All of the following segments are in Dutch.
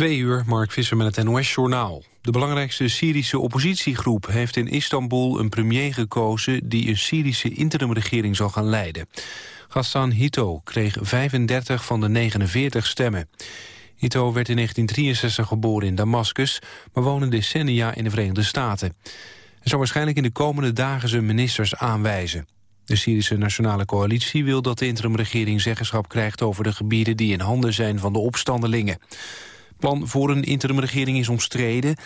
Twee uur, Mark Visser met het NOS-journaal. De belangrijkste Syrische oppositiegroep heeft in Istanbul een premier gekozen... die een Syrische interimregering zal gaan leiden. Ghassan Hito kreeg 35 van de 49 stemmen. Hito werd in 1963 geboren in Damascus... maar woonde decennia in de Verenigde Staten. Hij zal waarschijnlijk in de komende dagen zijn ministers aanwijzen. De Syrische Nationale Coalitie wil dat de interimregering zeggenschap krijgt... over de gebieden die in handen zijn van de opstandelingen plan voor een interimregering is omstreden.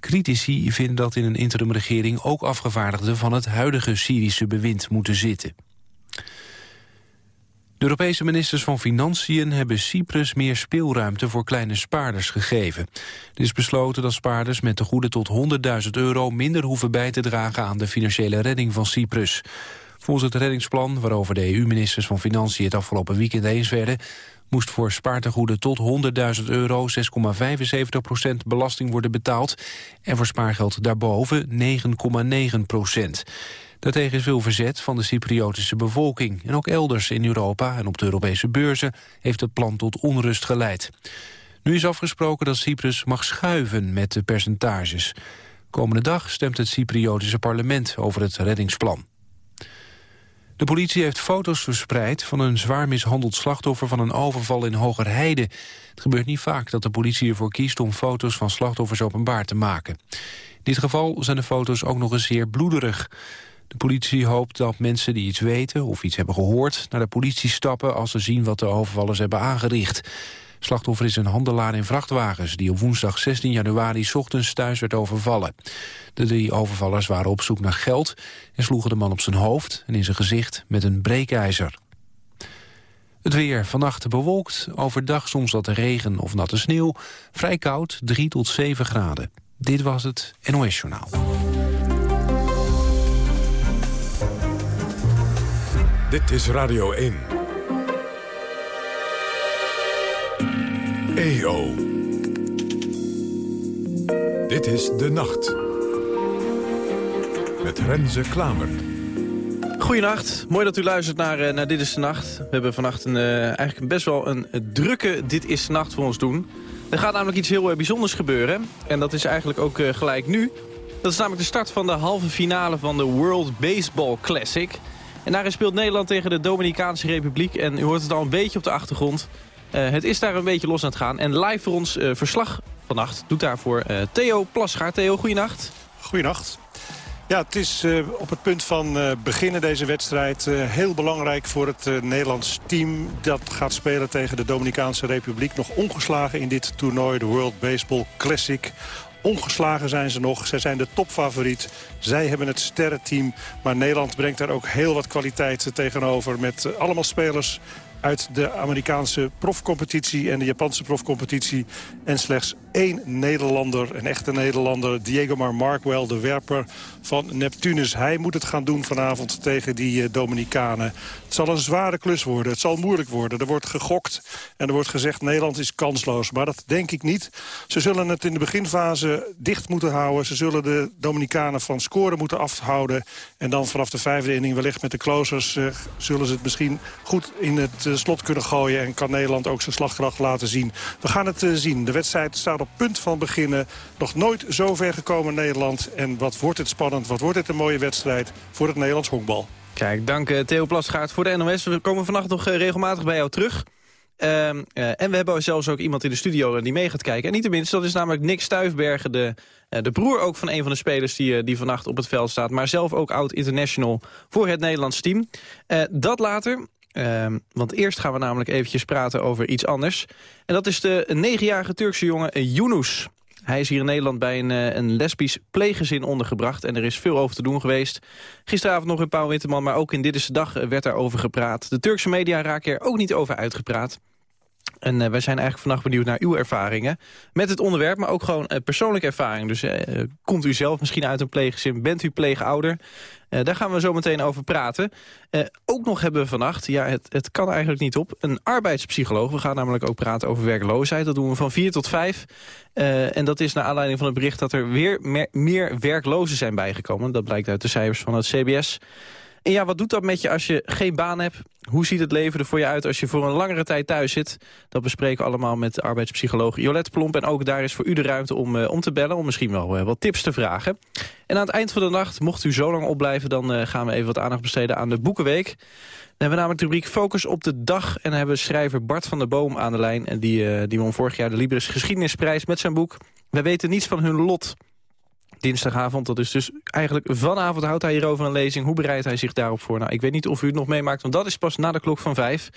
Critici vinden dat in een interimregering ook afgevaardigden van het huidige Syrische bewind moeten zitten. De Europese ministers van Financiën hebben Cyprus meer speelruimte voor kleine spaarders gegeven. Het is besloten dat spaarders met de goede tot 100.000 euro minder hoeven bij te dragen aan de financiële redding van Cyprus. Volgens het reddingsplan, waarover de EU-ministers van Financiën het afgelopen weekend eens werden, moest voor spaartegoeden tot 100.000 euro 6,75% belasting worden betaald en voor spaargeld daarboven 9,9 procent. Daartegen is veel verzet van de Cypriotische bevolking. En ook elders in Europa en op de Europese beurzen heeft het plan tot onrust geleid. Nu is afgesproken dat Cyprus mag schuiven met de percentages. Komende dag stemt het Cypriotische parlement over het reddingsplan. De politie heeft foto's verspreid van een zwaar mishandeld slachtoffer van een overval in Hogerheide. Het gebeurt niet vaak dat de politie ervoor kiest om foto's van slachtoffers openbaar te maken. In dit geval zijn de foto's ook nog eens zeer bloederig. De politie hoopt dat mensen die iets weten of iets hebben gehoord... naar de politie stappen als ze zien wat de overvallers hebben aangericht. Slachtoffer is een handelaar in vrachtwagens... die op woensdag 16 januari ochtends thuis werd overvallen. De drie overvallers waren op zoek naar geld... en sloegen de man op zijn hoofd en in zijn gezicht met een breekijzer. Het weer vannacht bewolkt, overdag soms wat regen of natte sneeuw. Vrij koud, 3 tot 7 graden. Dit was het NOS Journaal. Dit is Radio 1. EO. Dit is De Nacht. Met Renze Klamer. Goedenacht, mooi dat u luistert naar, uh, naar Dit is de Nacht. We hebben vannacht een, uh, eigenlijk best wel een, drukke Dit is de Nacht voor ons doen. Er gaat namelijk iets heel uh, bijzonders gebeuren. En dat is eigenlijk ook gelijk nu. Dat is namelijk de start van de halve finale van de World Baseball Classic. En daarin speelt Nederland tegen de Dominicaanse Republiek. En u hoort het al een beetje op de achtergrond. Uh, het is daar een beetje los aan het gaan. En live voor ons uh, verslag vannacht doet daarvoor uh, Theo Plasgaard. Theo, goeienacht. Goeienacht. Ja, het is op het punt van beginnen deze wedstrijd. heel belangrijk voor het Nederlands team. Dat gaat spelen tegen de Dominicaanse Republiek. Nog ongeslagen in dit toernooi, de World Baseball Classic. Ongeslagen zijn ze nog. Zij zijn de topfavoriet. Zij hebben het sterrenteam. Maar Nederland brengt daar ook heel wat kwaliteit tegenover. Met allemaal spelers uit de Amerikaanse profcompetitie en de Japanse profcompetitie. En slechts één Nederlander, een echte Nederlander, Diego Mar Markwell, de werper van Neptunus. Hij moet het gaan doen vanavond tegen die uh, Dominicanen. Het zal een zware klus worden, het zal moeilijk worden. Er wordt gegokt en er wordt gezegd Nederland is kansloos. Maar dat denk ik niet. Ze zullen het in de beginfase dicht moeten houden. Ze zullen de Dominicanen van scoren moeten afhouden. En dan vanaf de vijfde inning wellicht met de closers... Uh, zullen ze het misschien goed in het uh, slot kunnen gooien... en kan Nederland ook zijn slagkracht laten zien. We gaan het zien. De wedstrijd staat op punt van beginnen. Nog nooit zo ver gekomen Nederland. En wat wordt het spannend, wat wordt het een mooie wedstrijd voor het Nederlands honkbal. Kijk, dank uh, Theo Plasgaard voor de NOS. We komen vannacht nog uh, regelmatig bij jou terug. Uh, en we hebben zelfs ook iemand in de studio die mee gaat kijken. En niet tenminste, dat is namelijk Nick Stuifbergen, de, de broer ook van een van de spelers die, die vannacht op het veld staat. Maar zelf ook oud-international voor het Nederlands team. dat later. Ehm, want eerst gaan we namelijk eventjes praten over iets anders. En dat is de negenjarige Turkse jongen Yunus. Hij is hier in Nederland bij een, eh, een lesbisch pleeggezin ondergebracht. En er is veel over te doen geweest. Gisteravond nog in Pauw Winterman, maar ook in Dit is de Dag werd daarover gepraat. De Turkse media raken er ook niet over uitgepraat. En uh, wij zijn eigenlijk vannacht benieuwd naar uw ervaringen met het onderwerp, maar ook gewoon uh, persoonlijke ervaring. Dus uh, komt u zelf misschien uit een pleeggezin, bent u pleegouder? daar gaan we zo meteen over praten. ook nog hebben we vannacht, ja het, het kan eigenlijk niet op, een arbeidspsycholoog. We gaan namelijk ook praten over werkloosheid. Dat doen we van 4 tot 5. en dat is naar aanleiding van het bericht dat er weer meer, meer werklozen zijn bijgekomen. Dat blijkt uit de cijfers van het CBS. En ja, wat doet dat met je als je geen baan hebt? Hoe ziet het leven er voor je uit als je voor een langere tijd thuis zit? Dat bespreken we allemaal met arbeidspsycholoog Jolette Plomp. En ook daar is voor u de ruimte om, uh, om te bellen, om misschien wel uh, wat tips te vragen. En aan het eind van de nacht, mocht u zo lang opblijven... dan uh, gaan we even wat aandacht besteden aan de Boekenweek. Dan hebben we namelijk de rubriek Focus op de dag. En dan hebben we schrijver Bart van der Boom aan de lijn. En die, die won vorig jaar de Libris Geschiedenisprijs met zijn boek. Wij weten niets van hun lot dinsdagavond. Dat is dus eigenlijk vanavond houdt hij hierover een lezing. Hoe bereidt hij zich daarop voor? Nou, ik weet niet of u het nog meemaakt, want dat is pas na de klok van vijf.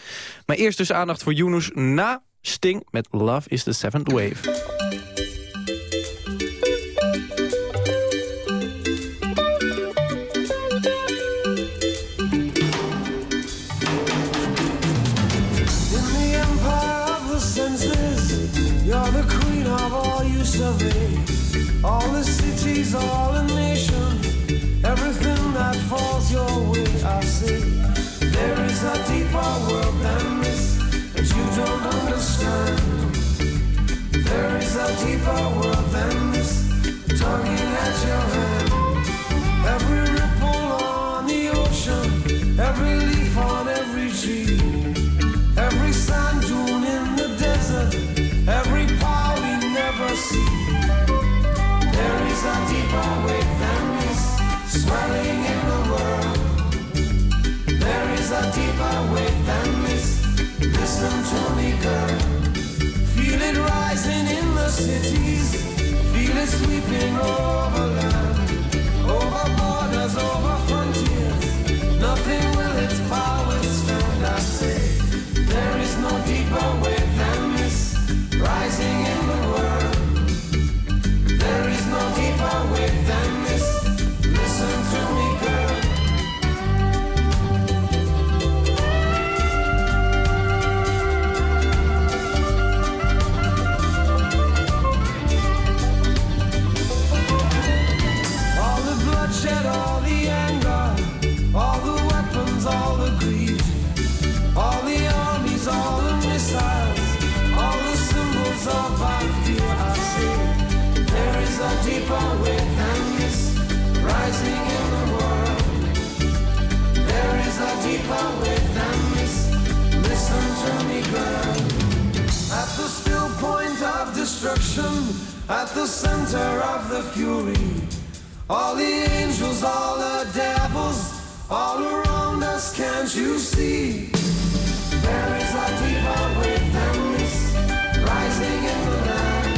Maar eerst dus aandacht voor Yunus na Sting met Love is the Seventh Wave. Deeper world than this, tugging destruction, at the center of the fury, all the angels, all the devils, all around us, can't you see? There is a deeper wave than this rising in the land.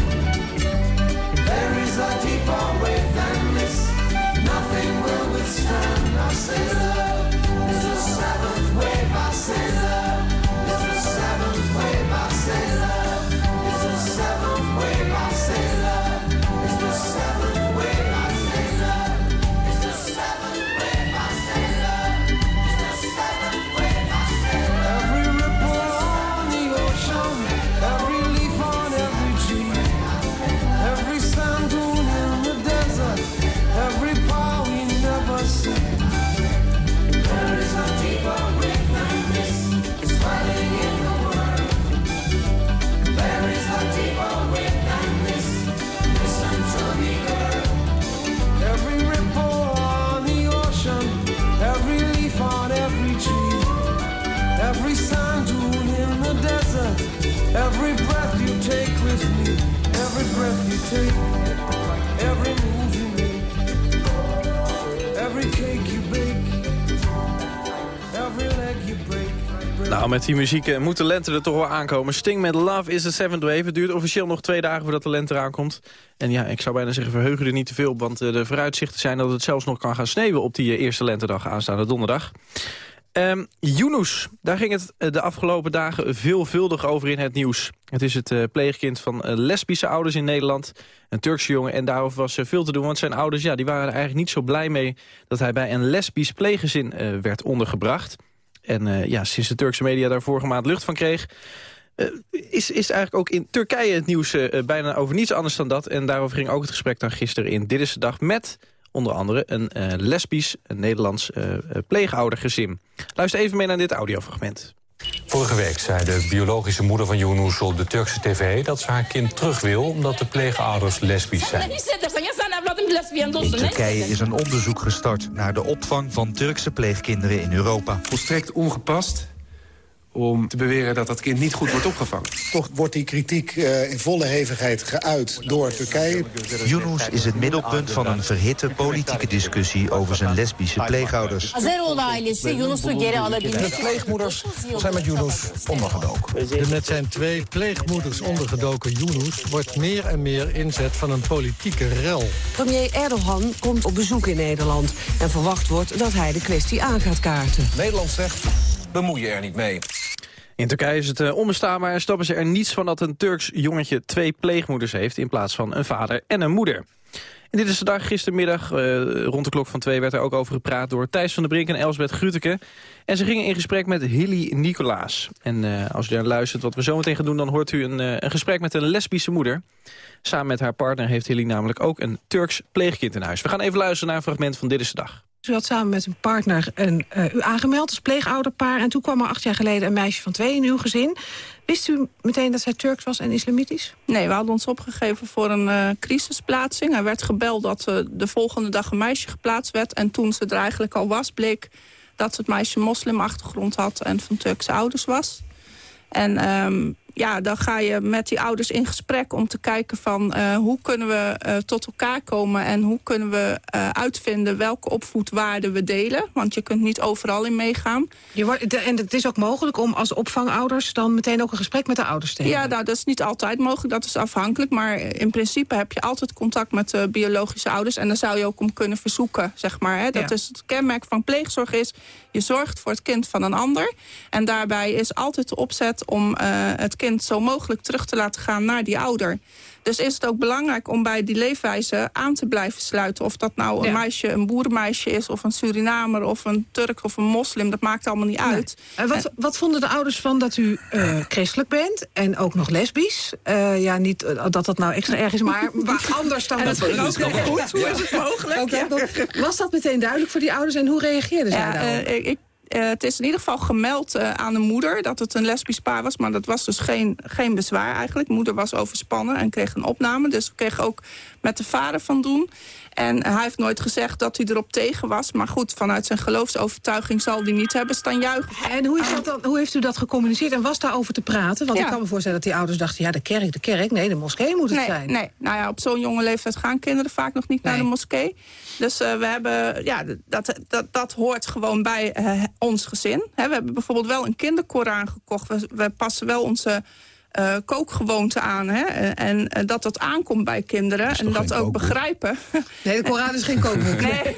There is a deeper wave than this. Nothing will withstand. I say Nou, met die muziek eh, moet de lente er toch wel aankomen. Sting met Love is the Seventh Wave. Het duurt officieel nog twee dagen voordat de lente eraan komt. En ja, ik zou bijna zeggen, verheugen er niet te veel op... want eh, de vooruitzichten zijn dat het zelfs nog kan gaan sneeuwen... op die eh, eerste lentedag aanstaande donderdag. Um, Yunus, daar ging het de afgelopen dagen veelvuldig over in het nieuws. Het is het pleegkind van lesbische ouders in Nederland. Een Turkse jongen en daarover was veel te doen. Want zijn ouders ja, die waren er eigenlijk niet zo blij mee... dat hij bij een lesbisch pleeggezin werd ondergebracht. En ja, sinds de Turkse media daar vorige maand lucht van kreeg... is, is eigenlijk ook in Turkije het nieuws bijna over niets anders dan dat. En daarover ging ook het gesprek dan gisteren in Dit is de Dag... met onder andere een lesbisch een Nederlands uh, pleegoudergezin. Luister even mee naar dit audiofragment. Vorige week zei de biologische moeder van Yunus op de Turkse tv... dat ze haar kind terug wil omdat de pleegouders lesbisch zijn. In Turkije is een onderzoek gestart naar de opvang van Turkse pleegkinderen in Europa. Volstrekt ongepast om te beweren dat dat kind niet goed wordt opgevangen. Toch wordt die kritiek uh, in volle hevigheid geuit door Turkije. Yunus is het middelpunt van een verhitte politieke discussie over zijn lesbische pleegouders. De pleegmoeders zijn met Yunus ondergedoken. De met zijn twee pleegmoeders ondergedoken Yunus wordt meer en meer inzet van een politieke rel. Premier Erdogan komt op bezoek in Nederland en verwacht wordt dat hij de kwestie aan gaat kaarten. Nederland zegt bemoei je er niet mee. In Turkije is het uh, onbestaanbaar en stappen ze er niets van dat een Turks jongetje twee pleegmoeders heeft... in plaats van een vader en een moeder. En dit is de dag gistermiddag, uh, rond de klok van twee... werd er ook over gepraat door Thijs van der Brink en Elsbeth Gruteke. En ze gingen in gesprek met Hilly Nicolaas. En uh, als u daar luistert wat we zometeen gaan doen... dan hoort u een, een gesprek met een lesbische moeder. Samen met haar partner heeft Hilly namelijk ook een Turks pleegkind in huis. We gaan even luisteren naar een fragment van Dit is de Dag. U had samen met een partner een, uh, u aangemeld als pleegouderpaar... en toen kwam er acht jaar geleden een meisje van twee in uw gezin. Wist u meteen dat zij Turks was en islamitisch? Nee, we hadden ons opgegeven voor een uh, crisisplaatsing. Er werd gebeld dat uh, de volgende dag een meisje geplaatst werd... en toen ze er eigenlijk al was, bleek dat het meisje moslimachtergrond had... en van Turkse ouders was. En um, ja, dan ga je met die ouders in gesprek om te kijken van uh, hoe kunnen we uh, tot elkaar komen en hoe kunnen we uh, uitvinden welke opvoedwaarden we delen. Want je kunt niet overal in meegaan. Je wordt, en het is ook mogelijk om als opvangouders dan meteen ook een gesprek met de ouders te hebben? Ja, nou, dat is niet altijd mogelijk, dat is afhankelijk. Maar in principe heb je altijd contact met de biologische ouders en daar zou je ook om kunnen verzoeken, zeg maar. Hè. Dat ja. is het kenmerk van pleegzorg is, je zorgt voor het kind van een ander. En daarbij is altijd de opzet om het kind zo mogelijk terug te laten gaan naar die ouder. Dus is het ook belangrijk om bij die leefwijze aan te blijven sluiten. Of dat nou een ja. meisje, een boerenmeisje is, of een Surinamer, of een Turk of een moslim. Dat maakt allemaal niet nee. uit. En wat, en, wat vonden de ouders van dat u uh, christelijk bent en ook nog lesbisch? Uh, ja, niet uh, dat dat nou extra erg is, maar, anders dan... dat ging ook heel goed. Hoe is het mogelijk? Okay, ja. Was dat meteen duidelijk voor die ouders en hoe reageerden zij daarop? ik uh, het is in ieder geval gemeld uh, aan de moeder dat het een lesbisch paar was. Maar dat was dus geen, geen bezwaar eigenlijk. De moeder was overspannen en kreeg een opname. Dus we kregen ook met de vader van doen. En hij heeft nooit gezegd dat hij erop tegen was. Maar goed, vanuit zijn geloofsovertuiging zal hij niet hebben staan juichen. En hoe, is dat dan, hoe heeft u dat gecommuniceerd en was daarover te praten? Want ja. ik kan me voorstellen dat die ouders dachten... ja, de kerk, de kerk, nee, de moskee moet het nee, zijn. Nee, nou ja, op zo'n jonge leeftijd gaan kinderen vaak nog niet nee. naar de moskee. Dus uh, we hebben, ja, dat, dat, dat hoort gewoon bij uh, ons gezin. He, we hebben bijvoorbeeld wel een kinderkoran gekocht. We, we passen wel onze uh, kookgewoonte aan. Hè? En uh, dat dat aankomt bij kinderen. Dat en dat ook kookboek. begrijpen. Nee, de Koran is geen kookboek. nee,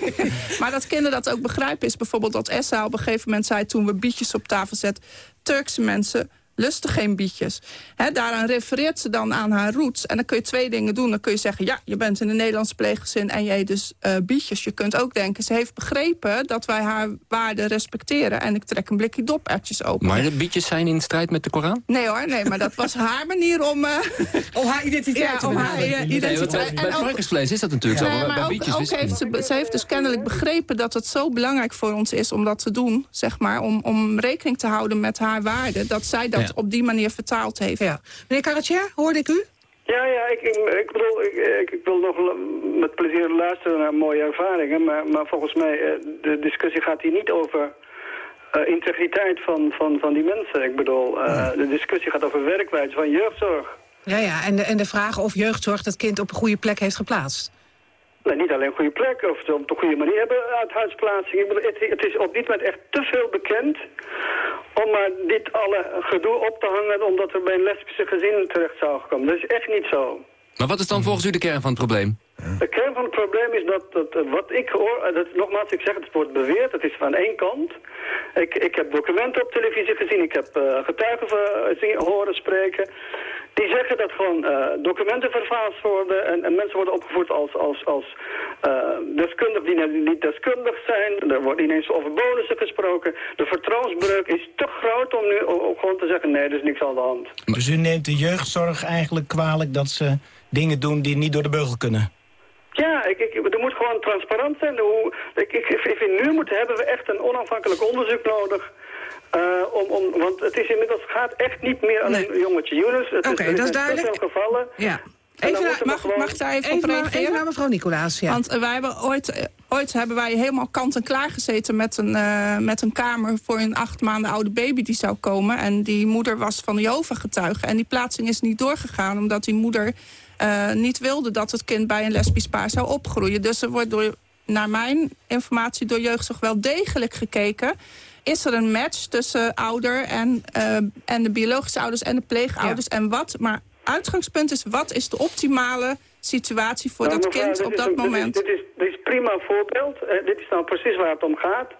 maar dat kinderen dat ook begrijpen is bijvoorbeeld dat Essa op een gegeven moment zei... toen we bietjes op tafel zetten... Turkse mensen lusten geen bietjes. He, daaraan refereert ze dan aan haar roots. En dan kun je twee dingen doen. Dan kun je zeggen, ja, je bent in een Nederlands pleeggezin... en eet dus uh, bietjes. Je kunt ook denken, ze heeft begrepen dat wij haar waarden respecteren... en ik trek een blikje dopertjes open. Maar de bietjes zijn in strijd met de Koran? Nee hoor, nee, maar dat was haar manier om... Uh, om haar identiteit ja, om haar identiteit. Nee, bij varkensvlees is dat natuurlijk zo. Maar, maar ook, ook heeft ze, ze heeft dus kennelijk begrepen dat het zo belangrijk voor ons is... om dat te doen, zeg maar. Om, om rekening te houden met haar waarden. Dat zij dat ja. Op die manier vertaald heeft. Ja. Meneer Caratier, hoorde ik u? Ja, ja, ik, ik, ik bedoel, ik, ik, ik, wil nog met plezier luisteren naar mooie ervaringen, maar, maar volgens mij, de discussie gaat hier niet over uh, integriteit van, van, van die mensen. Ik bedoel, uh, ja. de discussie gaat over werkwijze van jeugdzorg. Ja, ja, en de, en de vraag of jeugdzorg dat kind op een goede plek heeft geplaatst. Nee, niet alleen een goede plek, of op de goede manier hebben uithuisplaatsing. Het, het is op dit moment echt te veel bekend om maar dit alle gedoe op te hangen omdat we bij een lesbische gezin terecht zouden komen. Dat is echt niet zo. Maar wat is dan volgens u de kern van het probleem? De kern van het probleem is dat, dat wat ik hoor, dat, nogmaals, ik zeg het, het wordt beweerd, het is van één kant. Ik, ik heb documenten op televisie gezien, ik heb uh, getuigen zien, horen spreken. Die zeggen dat gewoon uh, documenten vervaasd worden en, en, mensen worden opgevoed als, als, als uh, deskundig die niet deskundig zijn. Er wordt ineens over bonussen gesproken. De vertrouwensbreuk is te groot om nu om gewoon te zeggen nee, er is niks aan de hand. Dus u neemt de jeugdzorg eigenlijk kwalijk dat ze dingen doen die niet door de beugel kunnen? Ja, ik, ik, er moet gewoon transparant zijn. Hoe, ik, ik, ik vind nu moeten hebben we echt een onafhankelijk onderzoek nodig om, om, want het is inmiddels gaat echt niet meer alleen nee. jongetje Younes. Oké, okay, dat is duidelijk. gevallen. Ja. Even naar, mag, gewoon... mag daar even, even op reageren? Even naar mevrouw Nicolaas, ja. Want uh, wij hebben ooit, uh, ooit hebben wij helemaal kant en klaar gezeten... Met een, uh, met een kamer voor een acht maanden oude baby die zou komen. En die moeder was van de Jehovah-getuige. En die plaatsing is niet doorgegaan omdat die moeder niet wilde... dat het kind bij een lesbisch paar zou opgroeien. Dus er wordt door, naar mijn informatie door jeugdzorg wel degelijk gekeken is er een match tussen ouder en, uh, en de biologische ouders en de pleegouders. Ja. En wat, maar uitgangspunt is, wat is de optimale situatie voor nou, dat kind op dat moment? Dit is, dit is, dit is prima voorbeeld. Uh, dit is nou precies waar het om gaat.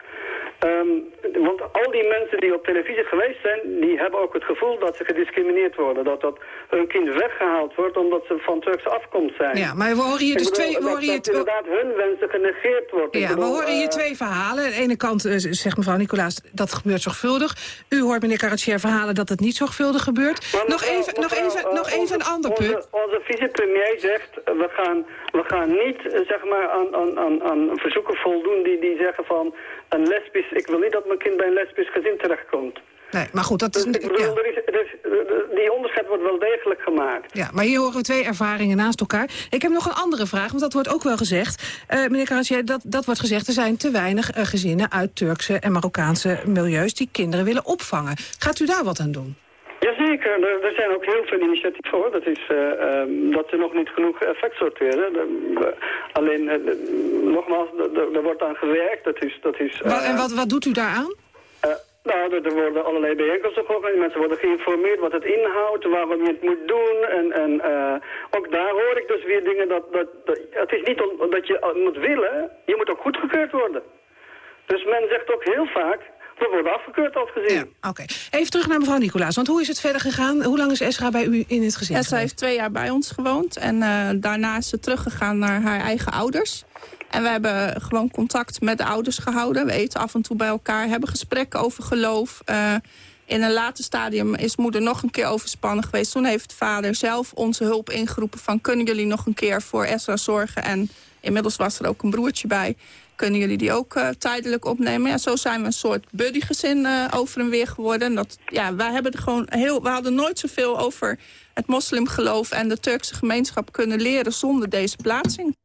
Um, want al die mensen die op televisie geweest zijn, die hebben ook het gevoel dat ze gediscrimineerd worden. Dat, dat hun kind weggehaald wordt omdat ze van Turkse afkomst zijn. Ja, maar we horen hier dus bedoel, twee... We dat, horen hier dat inderdaad hun wensen genegeerd wordt. Ja, bedoel, we horen hier uh, twee verhalen. Aan de ene kant uh, zegt mevrouw Nicolaas, dat gebeurt zorgvuldig. U hoort meneer Caratier verhalen dat het niet zorgvuldig gebeurt. Maar nog mevrouw, even, nog mevrouw, even, uh, nog even onze, een ander onze, punt. Onze vicepremier zegt, we gaan, we gaan niet zeg maar, aan, aan, aan, aan verzoeken voldoen die, die zeggen van... een lesbisch, ik wil niet dat mijn kind bij een lesbisch gezin terechtkomt. Nee, maar goed, dat is... Dus ik bedoel, ja. er is, er is, die onderscheid wordt wel degelijk gemaakt. Ja, maar hier horen we twee ervaringen naast elkaar. Ik heb nog een andere vraag, want dat wordt ook wel gezegd. Uh, meneer Karadziej, dat, dat wordt gezegd, er zijn te weinig uh, gezinnen uit Turkse en Marokkaanse milieus die kinderen willen opvangen. Gaat u daar wat aan doen? Jazeker, er, er zijn ook heel veel initiatieven voor. Dat is uh, um, dat ze nog niet genoeg effect sorteren. De, alleen, uh, de, nogmaals, er wordt aan gewerkt. Dat is, dat is, en wat, wat doet u daaraan? Nou, er, worden allerlei bijeenkomsten gehouden. Mensen worden geïnformeerd wat het inhoudt, waarom je het moet doen. En, en ook daar hoor ik dus weer dingen dat... dat, dat het is niet dat je moet willen, je moet ook goedgekeurd worden. Dus men zegt ook heel vaak, we worden afgekeurd als gezin. Ja, Oké. Okay. Even terug naar mevrouw Nicolaas, want hoe is het verder gegaan? Hoe lang is Esra bij u in het gezin Esra heeft twee jaar bij ons gewoond. En uh, daarna is ze teruggegaan naar haar eigen ouders. En we hebben gewoon contact met de ouders gehouden. We eten af en toe bij elkaar, hebben gesprekken over geloof. Uh, in een later stadium is moeder nog een keer overspannen geweest. Toen heeft vader zelf onze hulp ingeroepen van... kunnen jullie nog een keer voor Esra zorgen? En inmiddels was er ook een broertje bij kunnen jullie die ook uh, tijdelijk opnemen? Ja, zo zijn we een soort buddygezin uh, over en weer geworden. En dat, ja, wij hebben er gewoon heel, we hadden nooit zoveel over het moslimgeloof en de Turkse gemeenschap kunnen leren zonder deze plaatsing.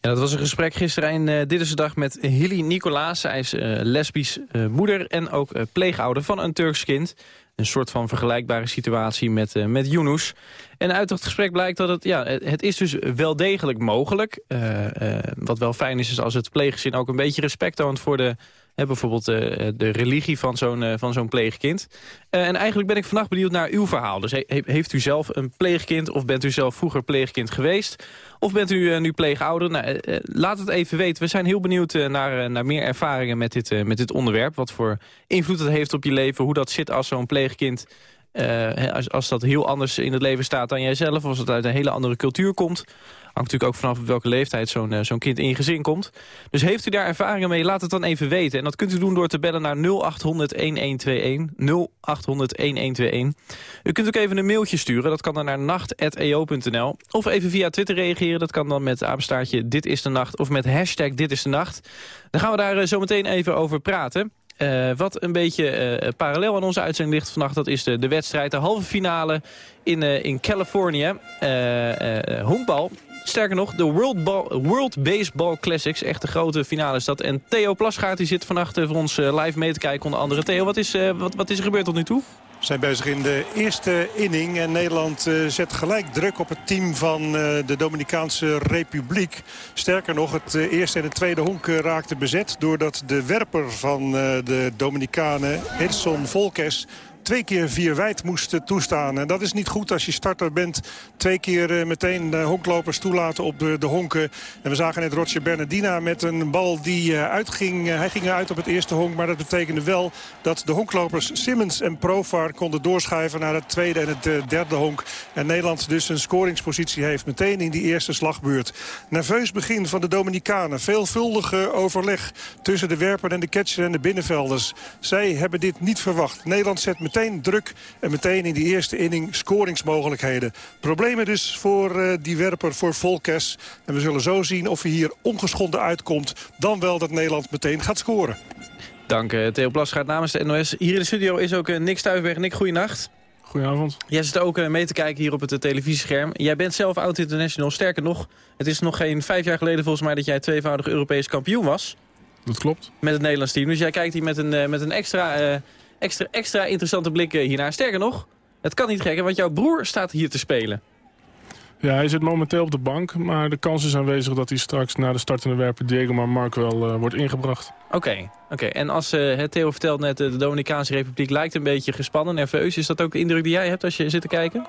Ja, dat was een gesprek gisteren in uh, Dit is de Dag met Hilly Nicolaas. Zij is lesbisch moeder en ook pleegouder van een Turks kind. Een soort van vergelijkbare situatie met, met Yunus. En uit het gesprek blijkt dat het, ja, het is dus wel degelijk mogelijk. Uh, wat wel fijn is, is als het pleeggezin ook een beetje respect toont voor de... Bijvoorbeeld de religie van zo'n van zo'n pleegkind. en eigenlijk ben ik vannacht benieuwd naar uw verhaal. Dus he, heeft u zelf een pleegkind of bent u zelf vroeger pleegkind geweest? Of bent u nu pleegouder? Nou, laat het even weten. We zijn heel benieuwd naar, naar meer ervaringen met dit, met dit onderwerp. Wat voor invloed het heeft op je leven. Hoe dat zit als zo'n pleegkind... Uh, als, als dat heel anders in het leven staat dan jijzelf... of als het uit een hele andere cultuur komt... hangt natuurlijk ook vanaf op welke leeftijd zo'n uh, zo'n kind in je gezin komt. Dus heeft u daar ervaringen mee, laat het dan even weten. En dat kunt u doen door te bellen naar 0800-1121. 0800-1121. U kunt ook even een mailtje sturen, dat kan dan naar nacht.eo.nl. Of even via Twitter reageren, dat kan dan met apenstaartje Dit is de Nacht... of met hashtag Dit is de Nacht. Dan gaan we daar uh, zo meteen even over praten... Uh, wat een beetje uh, parallel aan onze uitzending ligt vannacht... dat is de, de wedstrijd, de halve finale in, uh, in Californië. honkbal. Sterker nog, de World, Ball, World Baseball Classics. Echt de grote finale is dat. En Theo Plasgaard die zit vannacht voor ons live mee te kijken. Onder andere Theo, wat is, wat, wat is er gebeurd tot nu toe? Zijn bezig in de eerste inning. En Nederland uh, zet gelijk druk op het team van uh, de Dominicaanse Republiek. Sterker nog, het uh, eerste en het tweede honk raakte bezet... doordat de werper van de Dominicanen, Edson Volkes twee keer vier wijd moest toestaan. En dat is niet goed als je starter bent. Twee keer uh, meteen de honklopers toelaten op de, de honken. En we zagen net Roger Bernardina met een bal die uh, uitging. Hij ging uit op het eerste honk. Maar dat betekende wel dat de honklopers Simmons en Profar konden doorschuiven naar het tweede en het derde honk. En Nederland dus een scoringspositie heeft meteen in die eerste slagbeurt. Nerveus begin van de Dominicanen. Veelvuldige overleg tussen de werper en de catcher en de binnenvelders. Zij hebben dit niet verwacht. Nederland zet meteen meteen druk en meteen in die eerste inning scoringsmogelijkheden. Problemen dus voor uh, die werper, voor Volkes. En we zullen zo zien of hij hier ongeschonden uitkomt. Dan wel dat Nederland meteen gaat scoren. Dank, uh, Theo Plasgaard namens de NOS. Hier in de studio is ook uh, Nick Stuifberg. Nick, goeienacht. Goedenavond. Jij zit ook uh, mee te kijken hier op het televisiescherm. Jij bent zelf oud-international. Sterker nog, het is nog geen vijf jaar geleden volgens mij... dat jij tweevoudig Europees kampioen was. Dat klopt. Met het Nederlands team. Dus jij kijkt hier met een, met een extra, extra, extra interessante blik hiernaar. Sterker nog, het kan niet gekker, want jouw broer staat hier te spelen. Ja, hij zit momenteel op de bank, maar de kans is aanwezig dat hij straks na de startende werper Diego Mark wel uh, wordt ingebracht. Oké, oké. en als uh, het Theo vertelt net, de Dominicaanse Republiek lijkt een beetje gespannen, nerveus. Is dat ook de indruk die jij hebt als je zit te kijken?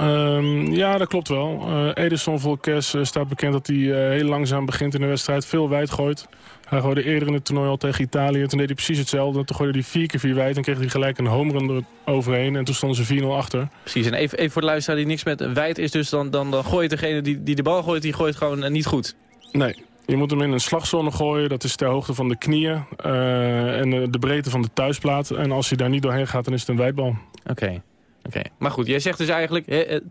Um, ja, dat klopt wel. Uh, Edison Volkes staat bekend dat hij heel langzaam begint in de wedstrijd. Veel wijd gooit. Hij gooide eerder in het toernooi al tegen Italië. Toen deed hij precies hetzelfde. Toen gooide hij vier keer vier wijd. En kreeg hij gelijk een home run overheen. En toen stonden ze 4-0 achter. Precies. En even, even voor de luisteraar die niks met wijd is. Dus dan, dan, dan gooit degene die, die de bal gooit, die gooit gewoon niet goed. Nee. Je moet hem in een slagzone gooien. Dat is ter hoogte van de knieën. Uh, en de breedte van de thuisplaat. En als hij daar niet doorheen gaat, dan is het een wijdbal. Oké. Oké, maar goed, jij zegt dus eigenlijk,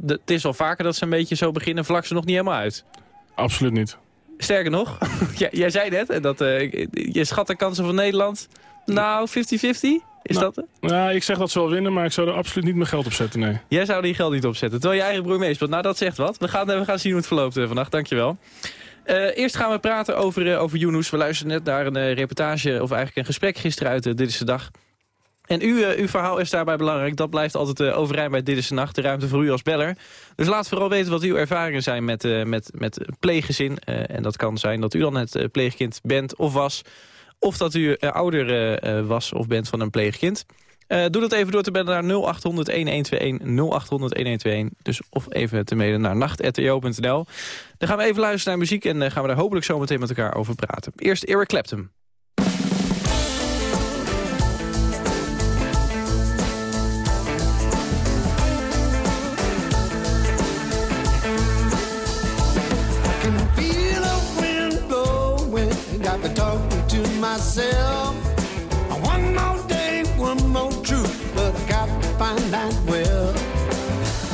het is al vaker dat ze een beetje zo beginnen, vlak ze nog niet helemaal uit. Absoluut niet. Sterker nog, jij, zei net, dat, uh, je schat de kansen van Nederland, nou 50-50? Is nou, dat? Ja, ik zeg dat ze wel winnen, maar ik zou er absoluut niet mijn geld op zetten, nee. Jij zou er je geld niet op zetten, terwijl je eigen broer meespeelt. Nou, dat zegt wat. We gaan, we gaan zien hoe het verloopt uh, vannacht, dankjewel. Uh, eerst gaan we praten over, uh, over Yunus. We luisteren net naar een uh, reportage, of eigenlijk een gesprek gisteren uit Dit is de Dag. En u, uw verhaal is daarbij belangrijk. Dat blijft altijd overeind bij Dit is de Nacht. De ruimte voor u als beller. Dus laat vooral weten wat uw ervaringen zijn met, met, met pleeggezin. en dat kan zijn dat u dan het pleegkind bent of was. Of dat u ouder was of bent van een pleegkind. doe dat even door te bellen naar 0800-1121. 0800-1121. Dus of even te mailen naar nacht.to.nl. Dan gaan we even luisteren naar muziek en gaan we daar hopelijk zo meteen met elkaar over praten. Eerst Eric Clapton. Myself. One more day, one more truth, but I got to find that well.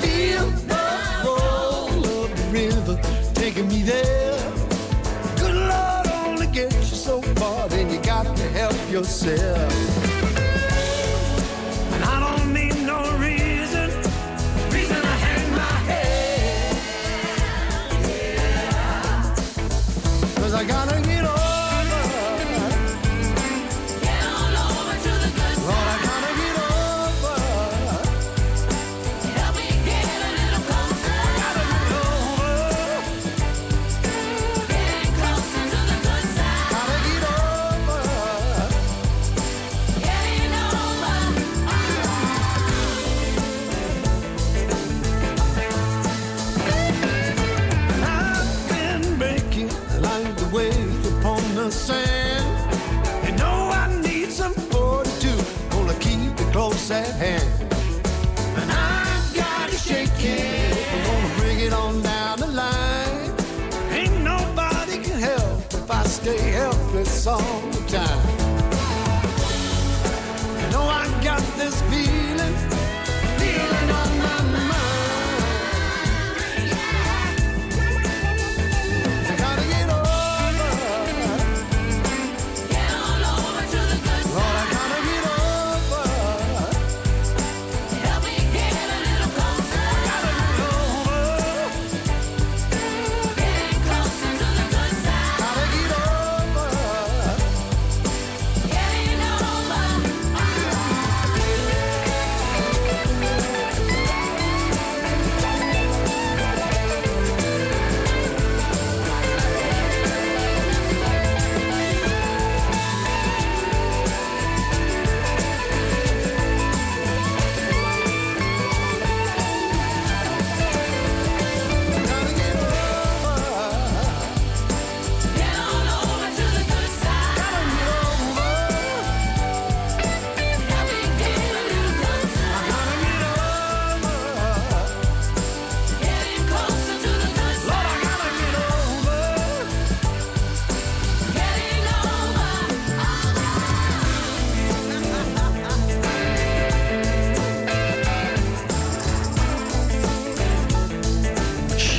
Feel the roll of the river taking me there. Good Lord only gets you so far, then you got to help yourself. And I don't need no reason, reason to hang my head. Cause I gotta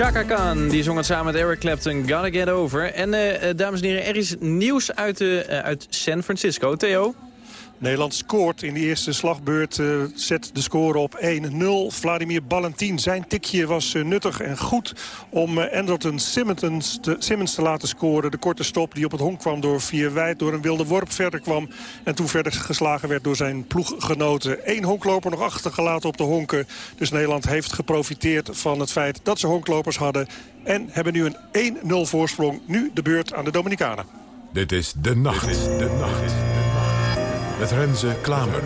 Chaka Khan, die zong het samen met Eric Clapton, Gotta Get Over. En uh, dames en heren, er is nieuws uit, uh, uit San Francisco. Theo? Nederland scoort in de eerste slagbeurt. Uh, zet de score op 1-0. Vladimir Balentin, zijn tikje was uh, nuttig en goed om uh, Anderton Simmons te, Simmons te laten scoren. De korte stop die op het honk kwam door Vier Wijd, door een wilde worp verder kwam. En toen verder geslagen werd door zijn ploeggenoten. Eén honkloper nog achtergelaten op de honken. Dus Nederland heeft geprofiteerd van het feit dat ze honklopers hadden. En hebben nu een 1-0 voorsprong. Nu de beurt aan de Dominicanen. Dit is De Nacht. Dit is de nacht. Met Renze Klamer.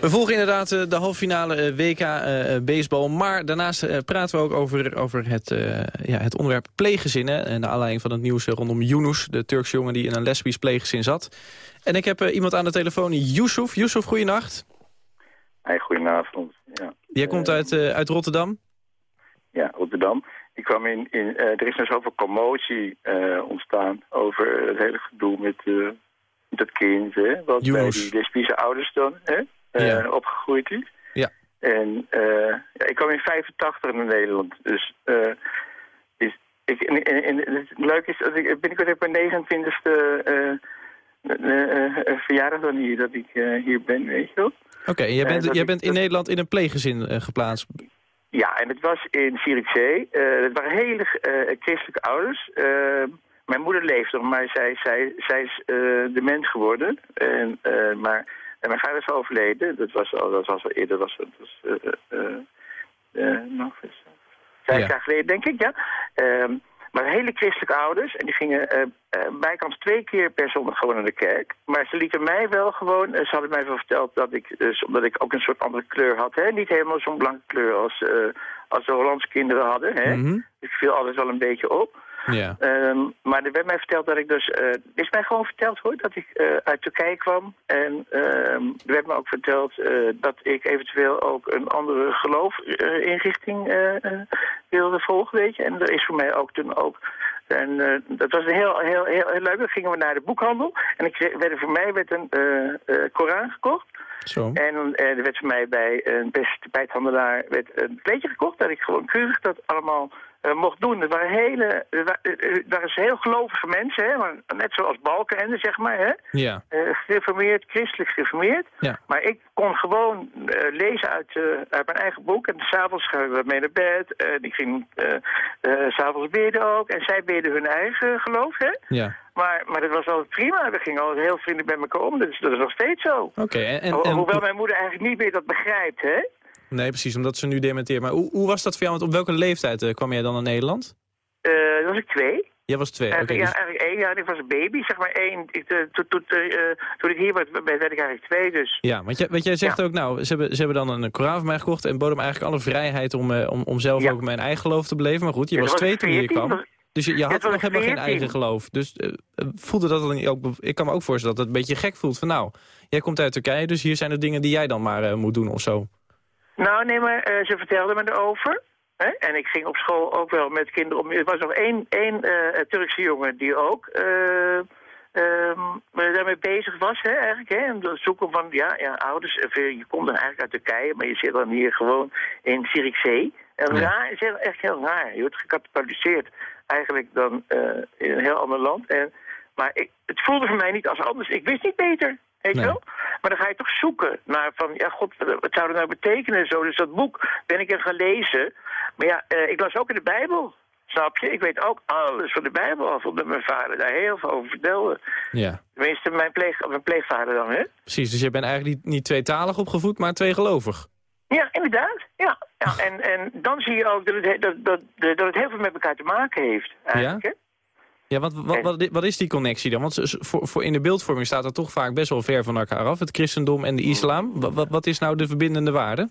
We volgen inderdaad de halve finale WK uh, baseball. Maar daarnaast praten we ook over, over het, uh, ja, het onderwerp pleeggezinnen. En de aanleiding van het nieuws rondom Yunus, de Turkse jongen die in een lesbisch pleeggezin zat. En ik heb iemand aan de telefoon, Yusuf. Yusuf, goeienacht. Hey, goedenavond. Ja. Jij komt uit, uit Rotterdam? Ja, Rotterdam. Ik kwam in, in er is nou zoveel commotie ontstaan over het hele gedoe met dat kind, hè, wat bij die lesbische ouders dan hè, Ja. uh, opgegroeid is. Ja. En uh, ja, ik kwam in 85 naar Nederland, dus uh, is, ik, en, en, en het leuke is, dat ik binnenkort heb mijn 29e verjaardag dan hier, dat ik hier ben, weet je wel. Oké, okay, jij bent, jij bent in Nederland in een pleeggezin geplaatst. Ja, en het was in Zierikzee. het waren hele christelijke ouders. Mijn moeder leeft nog, maar zij, zij, zij is uh, dement geworden. En, uh, maar, en mijn vader is overleden. Dat was al, dat was al eerder. Dat was, dat was uh, nog eens, vijf ja. jaar geleden, denk ik, ja. Um, maar hele christelijke ouders. En die gingen bijkans twee keer per zondag gewoon naar de kerk. Maar ze lieten mij wel gewoon... ze hadden mij wel verteld dat ik, dus, omdat ik ook een soort andere kleur had. Hè? Niet helemaal zo'n blanke kleur als, als de Hollandse kinderen hadden. Hè? Mm -hmm. Ik viel altijd wel een beetje op. Ja. Um, maar er werd mij verteld dat ik dus... Uh, is mij gewoon verteld hoor, dat ik uh, uit Turkije kwam. En um, er werd me ook verteld uh, dat ik eventueel ook een andere geloofinrichting wilde volgen, weet je. En er is voor mij ook toen ook... En dat was een heel, heel, heel, heel leuk. Dan gingen we naar de boekhandel. En ik, werd, voor mij werd een Koran gekocht. Zo. En er werd voor mij bij een beste bijthandelaar werd een kleedje gekocht. Dat ik gewoon keurig dat allemaal uh, mocht doen. Het waren hele, er waren heel gelovige mensen, hè, maar net zoals Balkenende, zeg maar, hè. Ja. Uh, gereformeerd, christelijk gereformeerd. Ja. Maar ik kon gewoon uh, lezen uit, uit mijn eigen boek. En s'avonds gaan we mee naar bed. En ik ging s'avonds bidden ook. En zij bidden hun eigen geloof, hè. Ja. Maar, maar dat was altijd prima. We gingen altijd heel vriendelijk bij elkaar om. Dat is, dat is nog steeds zo. Oké. Okay, en, en, Ho hoewel mijn moeder eigenlijk niet meer dat begrijpt, hè. Nee, precies, omdat ze nu dementeert. Maar hoe, hoe was dat voor jou? Want op welke leeftijd uh, kwam jij dan naar Nederland? Uh, dat was ik twee. Jij was twee, oké. Okay, ja, dus... eigenlijk één jaar. Ik was een baby, zeg maar één. Ik, to, to, toen ik hier was, werd ik eigenlijk twee, dus... Ja, want jij, want jij zegt ja. ook, nou, ze hebben, ze hebben dan een Koran van mij gekocht... en boden me eigenlijk alle vrijheid om, om, om zelf ja. ook mijn eigen geloof te beleven. Maar goed, je was twee toen je hier kwam. Was... Dus je, je had nog helemaal geen eigen geloof. Dus voelde dat dan ook... Ik kan me ook voorstellen dat het een beetje gek voelt van... nou, jij komt uit Turkije, dus hier zijn er dingen die jij dan maar moet doen of zo. Nou, nee, maar uh, ze vertelde me erover. Hè? En ik ging op school ook wel met kinderen om... Er was nog één, één uh, Turkse jongen die ook uh, daarmee bezig was, hè, eigenlijk. Hè? Om te zoeken van, ja, ja ouders... Je komt dan eigenlijk uit Turkije, maar je zit dan hier gewoon in Zierikzee. En raar, is echt heel raar. Je wordt gecatapultiseerd eigenlijk dan in een heel ander land. En, maar ik, het voelde voor mij niet als anders. Ik wist niet beter. Weet je Nee. wel? Maar dan ga je toch zoeken naar van, ja god, wat wat zou dat nou betekenen en zo. Dus dat boek ben ik er gaan lezen. Maar ja, eh, ik las ook in de Bijbel. Snap je? Ik weet ook alles van de Bijbel af, omdat mijn vader daar heel veel over vertelde. Ja, Tenminste, mijn, pleeg, mijn pleegvader dan, hè? precies. Dus je bent eigenlijk niet, niet tweetalig opgevoed, maar tweegelovig. Ja, inderdaad. Ja. ja. En, en dan zie je ook dat het, he- dat, dat, dat het heel veel met elkaar te maken heeft. Eigenlijk, hè? Ja, wat, wat, wat, wat is die connectie dan? Want voor, voor in de beeldvorming staat dat toch vaak best wel ver van elkaar af. Het christendom en de islam. Wat, wat, is nou de verbindende waarde?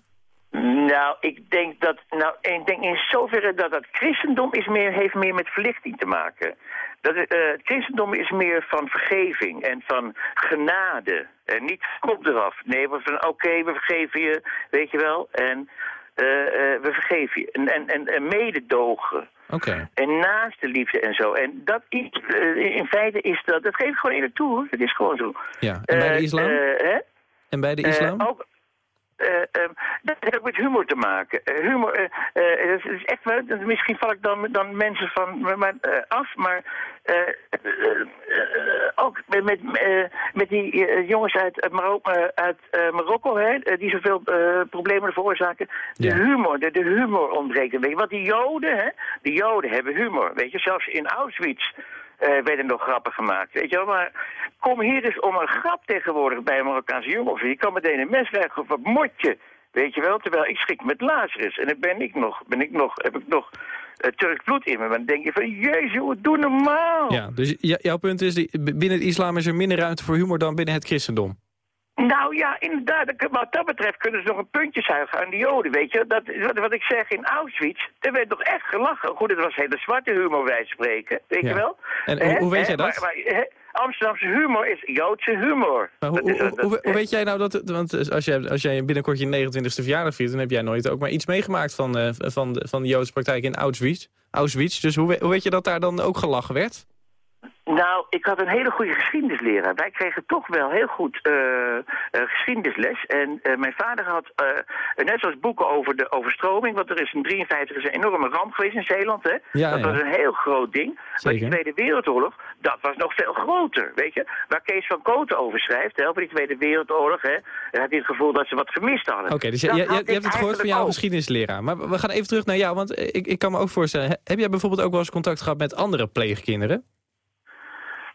Nou, ik denk dat, nou, ik denk in zoverre dat het christendom is meer, heeft meer met verlichting te maken. Dat het, eh, het christendom is meer van vergeving en van genade. En niet kop eraf. Nee, maar van oké, we vergeven je, weet je wel. En eh, eh, we vergeven je. En, en, en, en mededogen. En naast de liefde en zo. En dat is, eh, in feite is dat, dat geef ik gewoon in toe. hoor. Het is gewoon zo. Ja. En bij de Eh, islam? eh, hè? en bij de islam? ook, eh, ehm, dat heeft ook met humor te maken. Eh, humor, eh, eh, is echt wel, misschien val ik dan, dan mensen van me maar, af, maar ook met, met, met die jongens uit, uit, Maro- uit Marokko, hè, die zoveel problemen veroorzaken. De Ja. humor, de, de humor ontbreekt een beetje. Want die Joden, hè, de Joden hebben humor. Weet je, zelfs in Auschwitz eh, werden nog grappen gemaakt. Weet je wel, maar kom hier eens om een grap tegenwoordig bij een Marokkaanse jongen. Je kan meteen een mes krijgen of een motje. Weet je wel, terwijl ik schrik met Lazarus. En dan ben ik nog, ben ik nog, heb ik nog uh, bloed in me. Maar dan denk je van, jezus, doe normaal. Ja, dus jouw punt is, binnen het islam is er minder ruimte voor humor dan binnen het christendom. Nou ja, inderdaad. Wat dat betreft kunnen ze nog een puntje zuigen aan die joden, weet je. Dat, wat, wat ik zeg, in Auschwitz, er werd toch echt gelachen. Goed, het was hele zwarte humor, wij spreken, weet Ja. je wel. En hoe- hoe weet jij dat? Maar? Amsterdamse humor is Joodse humor. Maar hoe, Dat is- hoe, hoe- hoe weet jij nou dat... Want als jij, als jij binnenkort je 29e verjaardag viert... dan heb jij nooit ook maar iets meegemaakt van, eh, van, de, van de Joodse praktijk in Auschwitz. Auschwitz. Dus hoe, hoe weet je dat daar dan ook gelachen werd? Nou, ik had een hele goede geschiedenisleraar. Wij kregen toch wel heel goed eh, eh, geschiedenisles. En eh, mijn vader had, net zoals boeken over de overstroming... want er is in 53 is een enorme ramp geweest in Zeeland, hè? Ja, dat ja. was een heel groot ding. Maar Zeker. die Tweede Wereldoorlog, dat was nog veel groter, weet je? Waar Kees van Koten over schrijft, hè, over die Tweede Wereldoorlog... Hè, had hij het gevoel dat ze wat gemist hadden. Oké, dus je, je, je, hebt het gehoord van jouw geschiedenisleraar. Maar we gaan even terug naar jou, want ik, ik kan me ook voorstellen... he- heb jij bijvoorbeeld ook wel eens contact gehad met andere pleegkinderen?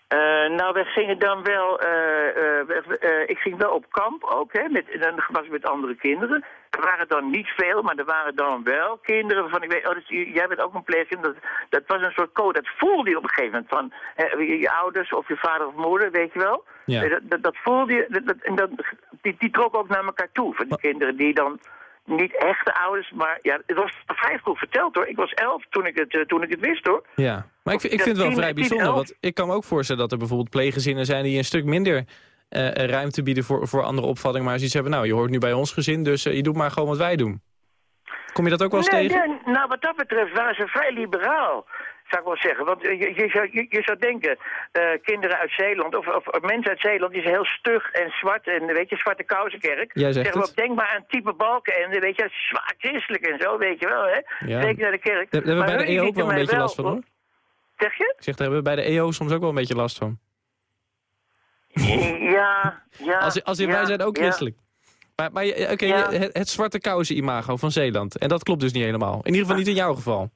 Eh, nou, we gingen dan wel, we- eh, ik ging wel op kamp ook, hè, met, dan was ik met andere kinderen. Er waren dan niet veel, maar er waren dan wel kinderen waarvan ik weet, oh, dus, jij bent ook een pleegkind. Dat, dat was een soort code, dat voelde je op een gegeven moment van je, je ouders of je vader of moeder, weet je wel. Ja. Dat, dat, dat voelde je, en dat, die, die trok ook naar elkaar toe, van die kinderen die dan niet echte ouders, maar ja, het was vrij goed verteld hoor. Ik was elf toen ik het, eh, toen ik het wist hoor. Ja, maar ik, vind- ik vind het wel tien- vrij bijzonder. Want ik kan me ook voorstellen dat er bijvoorbeeld pleeggezinnen zijn... die een stuk minder eh, ruimte bieden voor, voor andere opvattingen. Maar als iets hebben, nou, je hoort nu bij ons gezin... dus eh, je doet maar gewoon wat wij doen. Kom je dat ook wel eens nee, tegen? nee, nou, wat dat betreft waren ze vrij liberaal, zou ik wel zeggen. Want eh, je, je, zou, je, je zou denken, eh, kinderen uit Zeeland, of, of, of mensen uit Zeeland, die zijn heel stug en zwart. En weet je, zwarte kousenkerk. Jij zegt ook, denk maar aan type balken en weet je, zwaar christelijk en zo, weet je wel, hè. Ja. Zeker naar de kerk. Daar hebben we bij de EO ook wel een beetje last van, hoor. Zeg je? Ik zeg, daar hebben we bij de EO soms ook wel een beetje last van. Ja, ja. Als, als in ja, wij zijn ook ja. christelijk. Maar, maar je- oké, Ja. het, het zwarte kousen-imago van Zeeland. En dat klopt dus niet helemaal. In ieder geval niet in jouw geval.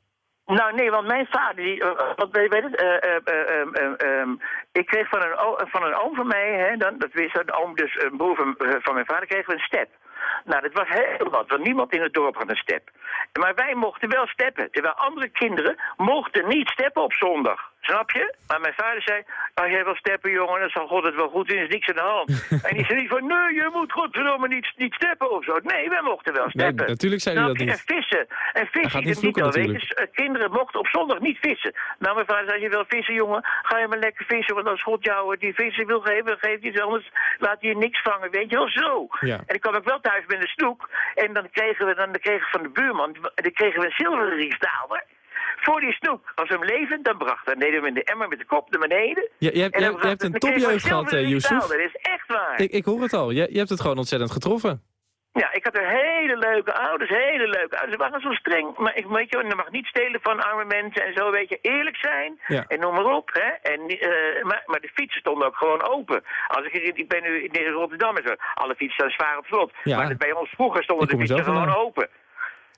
Nou, nee, want mijn vader, die, eh, wat weet het, eh, eh, eh, ehm, ehm, ehm, ik kreeg van een, van een oom van mij, hè, dan, dat wist een oom, dus een broer van, eh, mijn vader, kregen we een step. Nou, dat was heel wat, want niemand in het dorp had een step. Maar wij mochten wel steppen, terwijl andere kinderen mochten niet steppen op zondag. Snap je? Maar mijn vader zei, als jij wil steppen, jongen, dan zal God het wel goed doen, er is niks aan de hand. en die zei niet van, nee, je moet godverdomme niet, niet steppen of zo. Nee, wij mochten wel Nee, steppen. natuurlijk zei hij dat niet. En vissen. En vissen is niet al. Eh, kinderen mochten op zondag niet vissen. Nou, mijn vader zei, als je wil vissen, jongen, ga je maar lekker vissen. Want als God jou die vissen wil geven, geeft hij iets anders. Laat hij je niks vangen, weet je wel, zo. Ja. En dan kwam ik wel thuis met een snoek. En dan kregen we, dan kregen we van de buurman, dan kregen we een zilveren riesdaalder. Voor die snoek. Als we hem levend, dan bracht we hem in de emmer met de kop naar beneden. Je, je, hebt, je, hebt- je hebt een topjeugd gehad, eh, Yusuf. riesdaalder. Dat is echt waar. Ik, ik hoor het al. Je, je hebt het gewoon ontzettend getroffen. Ja, ik had er hele leuke ouders, hele leuke ouders. Ze waren zo streng, maar ik weet je, je mag niet stelen van arme mensen en zo, weet je, eerlijk zijn. Ja. En noem maar op, hè. En, eh, maar, maar de fietsen stonden ook gewoon open. Als ik, ik ben nu in Rotterdam en zo, alle fietsen staan zwaar op slot. Ja. Maar bij ons vroeger stonden Ik de fietsen gewoon open.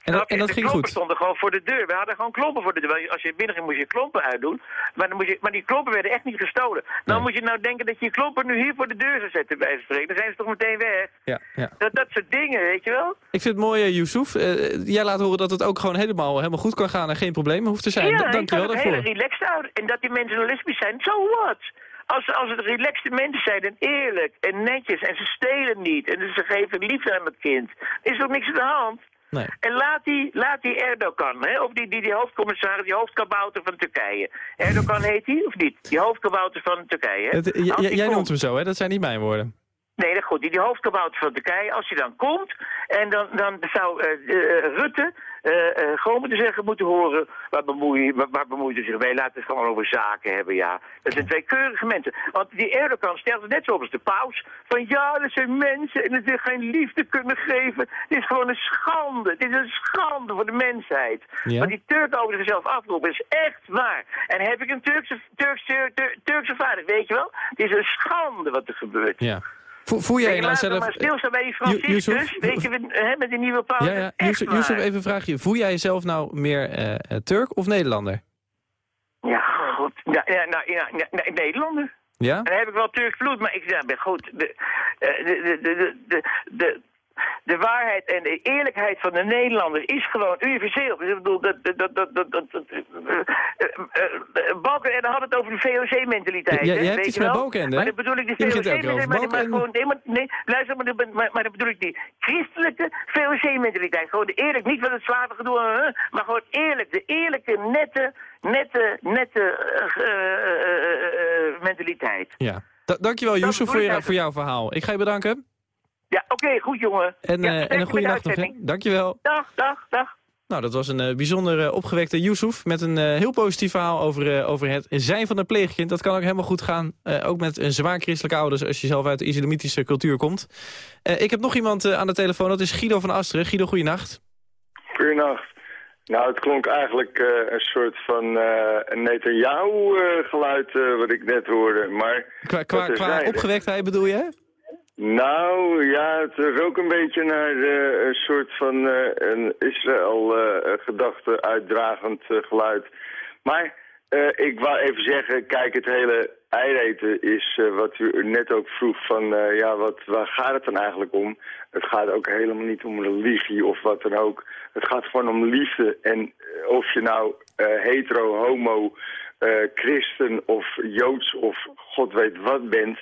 En dat, en dat de ging klompen goed. stonden gewoon voor de deur. We hadden gewoon klompen voor de deur. Als je binnen ging, moest je klompen uitdoen. Maar, dan moest je, maar die klompen werden echt niet gestolen. Nou moet je nou denken dat je je klompen nu hier voor de deur zou zetten bij de spreken. Dan zijn ze toch meteen weg. Ja, ja. Dat, dat soort dingen, weet je wel? Ik vind het mooi, eh, Yusuf. Eh, jij laat horen dat het ook gewoon helemaal, helemaal goed kan gaan en geen problemen hoeft te zijn. Ja, Da- Dank je wel daarvoor. hele relaxed houden. En dat die mensen lesbisch zijn, so what? Als, als het relaxte mensen zijn en eerlijk en netjes en ze stelen niet en ze geven liefde aan het kind, is er ook niks aan de hand. Nee. En laat die, laat die Erdogan, hè, of die, die, die hoofdcommissaris, die hoofdkabouter van Turkije. Erdogan heet hij, of niet? Die hoofdkabouter van Turkije. hè? Het- jij komt- noemt hem zo, hè? Dat zijn niet mijn woorden. Nee, dat goed. Die, die hoofdkabouter van Turkije, als hij dan komt... en dan, dan zou eh, eh, Rutte eh, eh, gewoon te zeggen moeten horen... waar bemoeien, waar, zich mee? Laten we het gewoon over zaken hebben, ja. Dat zijn twee keurige mensen. Want die Erdogan stelt het net zo op als de paus. Van ja, dat zijn mensen en dat ze geen liefde kunnen geven. Het is gewoon een schande. Het is een schande voor de mensheid. Ja. Want die Turken over zichzelf afroepen is echt waar. En heb ik een Turkse, Turkse, Tur- Turkse vader, weet je wel? Het is een schande wat er gebeurt. Ja. Vo- Voel jij nou zelf... stilstaan bij die Franciscus. Weet je, we- hè, met die nieuwe paus. Ja, Yusuf, even een vraagje. Voel jij jezelf nou meer eh, eh, Turk of Nederlander? Ja, goed. Ja, ja, nou, ja, ja, nee, Nederlander. Ja? En dan heb ik wel Turks bloed, maar ik zeg, ben goed. De, eh, de, de, de, de, de, waarheid en de eerlijkheid van de Nederlander is gewoon universeel. Dus ik bedoel, dat, dat, dat, dat, dat, dat, dat, eh, eh, eh, Balken, en dan had het over de VOC-mentaliteit. Ja, je hebt iets met? Balkenende, Maar dan bedoel ik de VOC-mentaliteit, maar, gewoon, nee, luister, maar, maar, dan bedoel ik die christelijke VOC-mentaliteit. Gewoon de eerlijk, niet van het slavengedoe, maar gewoon eerlijk. De eerlijke, nette, nette, nette mentaliteit. Ja. Da dankjewel, Dat Yusuf, voor, voor jouw verhaal. Ik ga je bedanken. Ja, oké, goed jongen. En, ja, eh, en een goede de nacht nog. hè. uitzending. Dankjewel. Dag, dag, dag. Nou, dat was een eh, bijzonder eh, opgewekte Yusuf... met een eh, heel positief verhaal over, eh, over het zijn van een pleegkind. Dat kan ook helemaal goed gaan. eh, ook met een zwaar christelijke ouders... als je zelf uit de islamitische cultuur komt. Eh, ik heb nog iemand aan de telefoon. Dat is Guido van Asteren. Guido, goeienacht. Goedenacht. Nou, het klonk eigenlijk eh, een soort van eh een Netanyahu-geluid eh, wat ik net hoorde. Maar Qua, qua, qua opgewektheid bedoel je? Nou, ja, het rook een beetje naar eh, een soort van eh, een Israël-gedachte uitdragend eh, geluid. Maar ik wou even zeggen, kijk, het hele eiweten is wat u net ook vroeg van, ja, wat, waar gaat het dan eigenlijk om? Het gaat ook helemaal niet om religie of wat dan ook. Het gaat gewoon om liefde. En of je nou hetero, homo, christen of joods of god weet wat bent...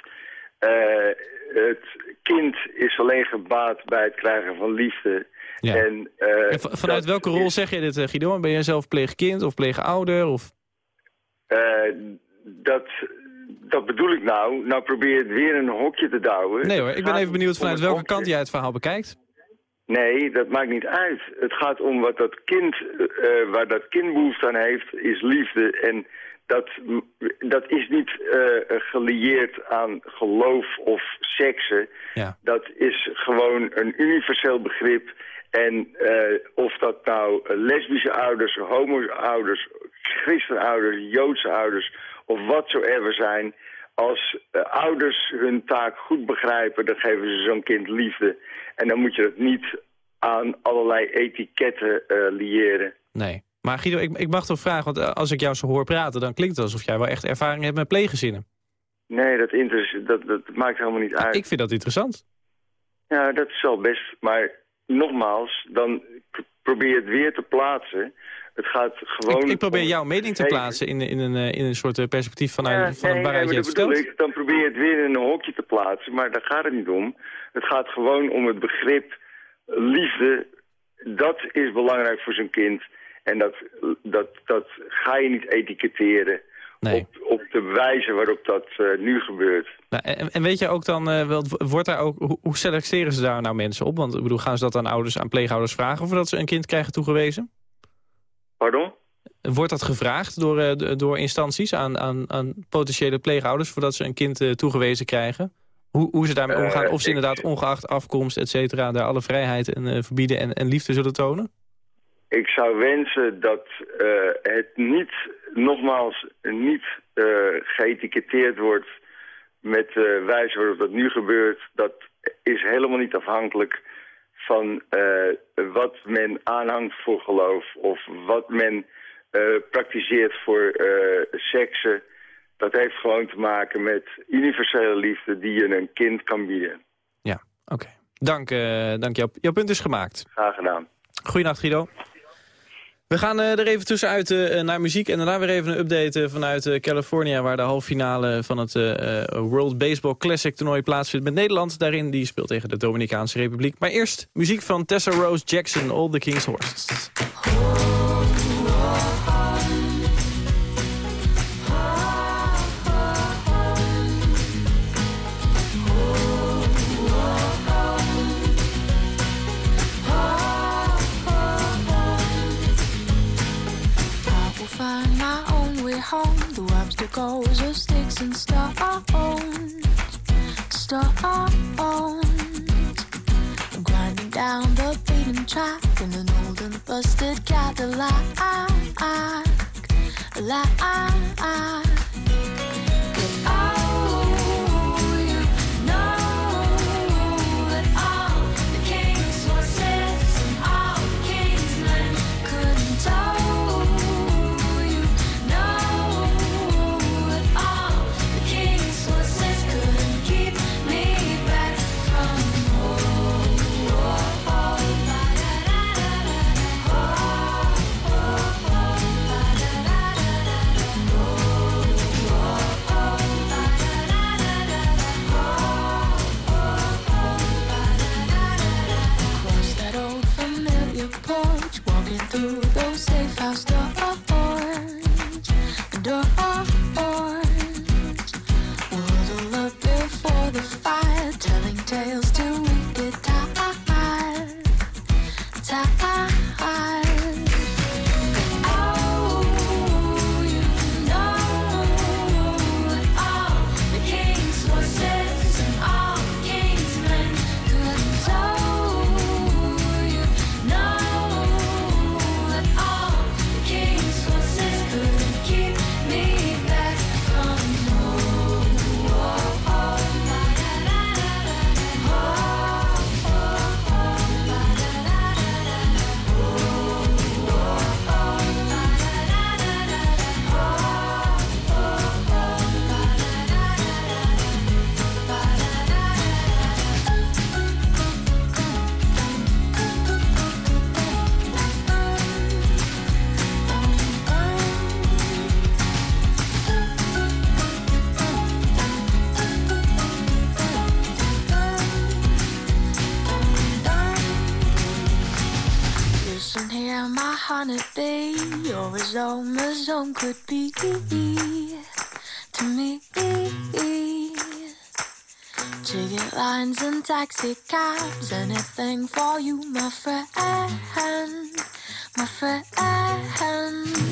het kind is alleen gebaat bij het krijgen van liefde. Ja. En, eh, En vanuit welke rol zeg je dit, eh, Guido? Ben jij zelf pleegkind of pleegouder? Of... eh, dat, dat bedoel ik nou. Nou probeer je het weer in een hokje te douwen. Nee hoor, ik ben even benieuwd vanuit welke hokje. kant jij het verhaal bekijkt. Nee, dat maakt niet uit. Het gaat om wat dat kind, waar dat kind behoefte aan heeft, is liefde. En dat, dat is niet eh, gelieerd aan geloof of seksen. Ja. Dat is gewoon een universeel begrip. En eh, of dat nou lesbische ouders, homo-ouders, christenouders, joodse ouders of watsoever zijn... Als eh, ouders hun taak goed begrijpen, dan geven ze zo'n kind liefde. En dan moet je dat niet aan allerlei etiketten liëren. Nee. Maar Guido, ik, ik mag toch vragen, want eh, als ik jou zo hoor praten... dan klinkt het alsof jij wel echt ervaring hebt met pleeggezinnen. Nee, dat, dat, dat maakt helemaal niet uit. Ik vind dat interessant. Ja, dat is wel best. Maar nogmaals, dan probeer je het weer te plaatsen. Het gaat gewoon... Ik, ik probeer jouw mening te plaatsen in, in, een, eh, in een soort eh, perspectief vanuit, Ja, van nee, waaruit nee, je het bedoel ik. Dan probeer je het weer in een hokje te plaatsen, maar daar gaat het niet om. Het gaat gewoon om het begrip liefde. Dat is belangrijk voor zo'n kind. En dat, dat, dat ga je niet etiketteren op, op de wijze waarop dat eh, nu gebeurt. Nou, en, en weet je ook dan, eh, wel, wordt daar ook, hoe, hoe selecteren ze daar nou mensen op? Want ik bedoel, gaan ze dat aan ouders, aan pleegouders vragen... voordat ze een kind krijgen toegewezen? Pardon? Wordt dat gevraagd door, eh, door instanties aan, aan, aan potentiële pleegouders... voordat ze een kind toegewezen krijgen? Hoe, hoe ze daarmee omgaan? Of ze inderdaad ongeacht afkomst, et cetera... daar alle vrijheid en verbieden en, en liefde zullen tonen? Ik zou wensen dat eh, het niet, nogmaals, niet eh geëtiketteerd wordt met de wijze waarop dat nu gebeurt. Dat is helemaal niet afhankelijk van eh, wat men aanhangt voor geloof of wat men eh, praktiseert voor eh, seksen. Dat heeft gewoon te maken met universele liefde die je een kind kan bieden. Ja, oké. Dank, eh dank jou. Jouw punt is gemaakt. Graag gedaan. Goedenacht Guido. We gaan eh, er even tussenuit eh, naar muziek en daarna weer even een update eh, vanuit eh, California... waar de halve finale van het eh, eh, World Baseball Classic toernooi plaatsvindt met Nederland. Daarin die speelt tegen de Dominicaanse Republiek. Maar eerst muziek van Tessa Rose Jackson, All the King's Horses. Home through obstacles of sticks and stones. Stones. Grinding down the beaten track in an old and busted Cadillac. do. Like. could be to me. Ticket lines and taxi cabs, anything for you, my friend, my friend.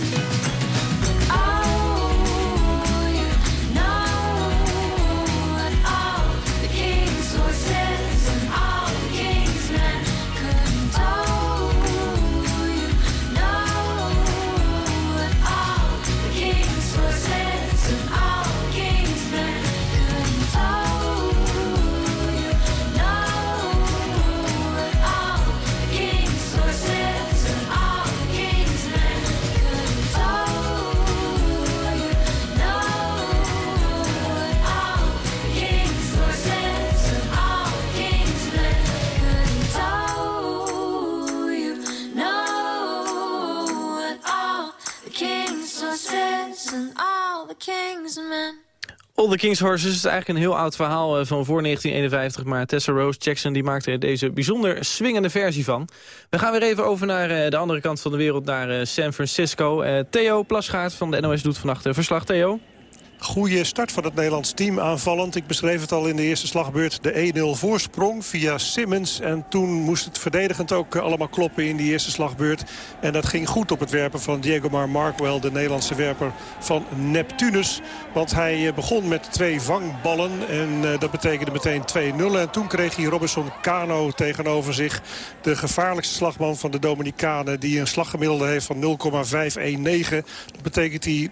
All the King's Horses is eigenlijk een heel oud verhaal eh, van voor 1951. Maar Tessa Rose Jackson die maakte er deze bijzonder swingende versie van. We gaan weer even over naar eh, de andere kant van de wereld, naar eh, San Francisco. Theo Plasgaard van de NOS doet vannacht verslag. Theo? Goede start van het Nederlands team aanvallend. Ik beschreef het al in de eerste slagbeurt. De 1-0 voorsprong via Simmons. En toen moest het verdedigend ook allemaal kloppen in die eerste slagbeurt. En dat ging goed op het werpen van Diego Mar Markwell. De Nederlandse werper van Neptunus. Want hij eh, begon met twee vangballen. En eh, dat betekende meteen 2-0. En toen kreeg hij Robinson Cano tegenover zich. De gevaarlijkste slagman van de Dominicanen. Die een slaggemiddelde heeft van 0,519. Dat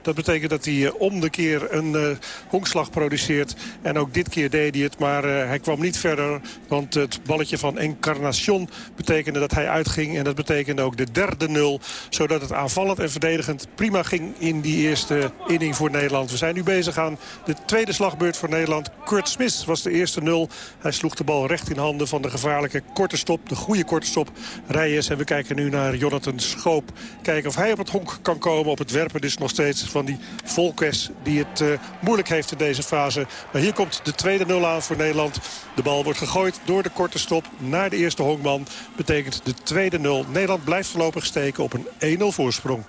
dat betekent dat hij eh, om de keer een uh, honkslag produceert. En ook dit keer deed hij het, maar uh, hij kwam niet verder. Want het balletje van Encarnacion betekende dat hij uitging. En dat betekende ook de derde nul. Zodat het aanvallend en verdedigend prima ging in die eerste inning voor Nederland. We zijn nu bezig aan de tweede slagbeurt voor Nederland. Kurt Smith was de eerste nul. Hij sloeg de bal recht in handen van de gevaarlijke korte stop. De goede korte stop Reyes. En we kijken nu naar Jonathan Schoop. Kijken of hij op het honk kan komen. Op het werpen dus nog steeds van die Volkes die het uh, moeilijk heeft in deze fase. Maar hier komt de tweede nul aan voor Nederland. De bal wordt gegooid door de korte stop naar de eerste honkman. Betekent de tweede nul. Nederland blijft voorlopig steken op een 1-0 voorsprong.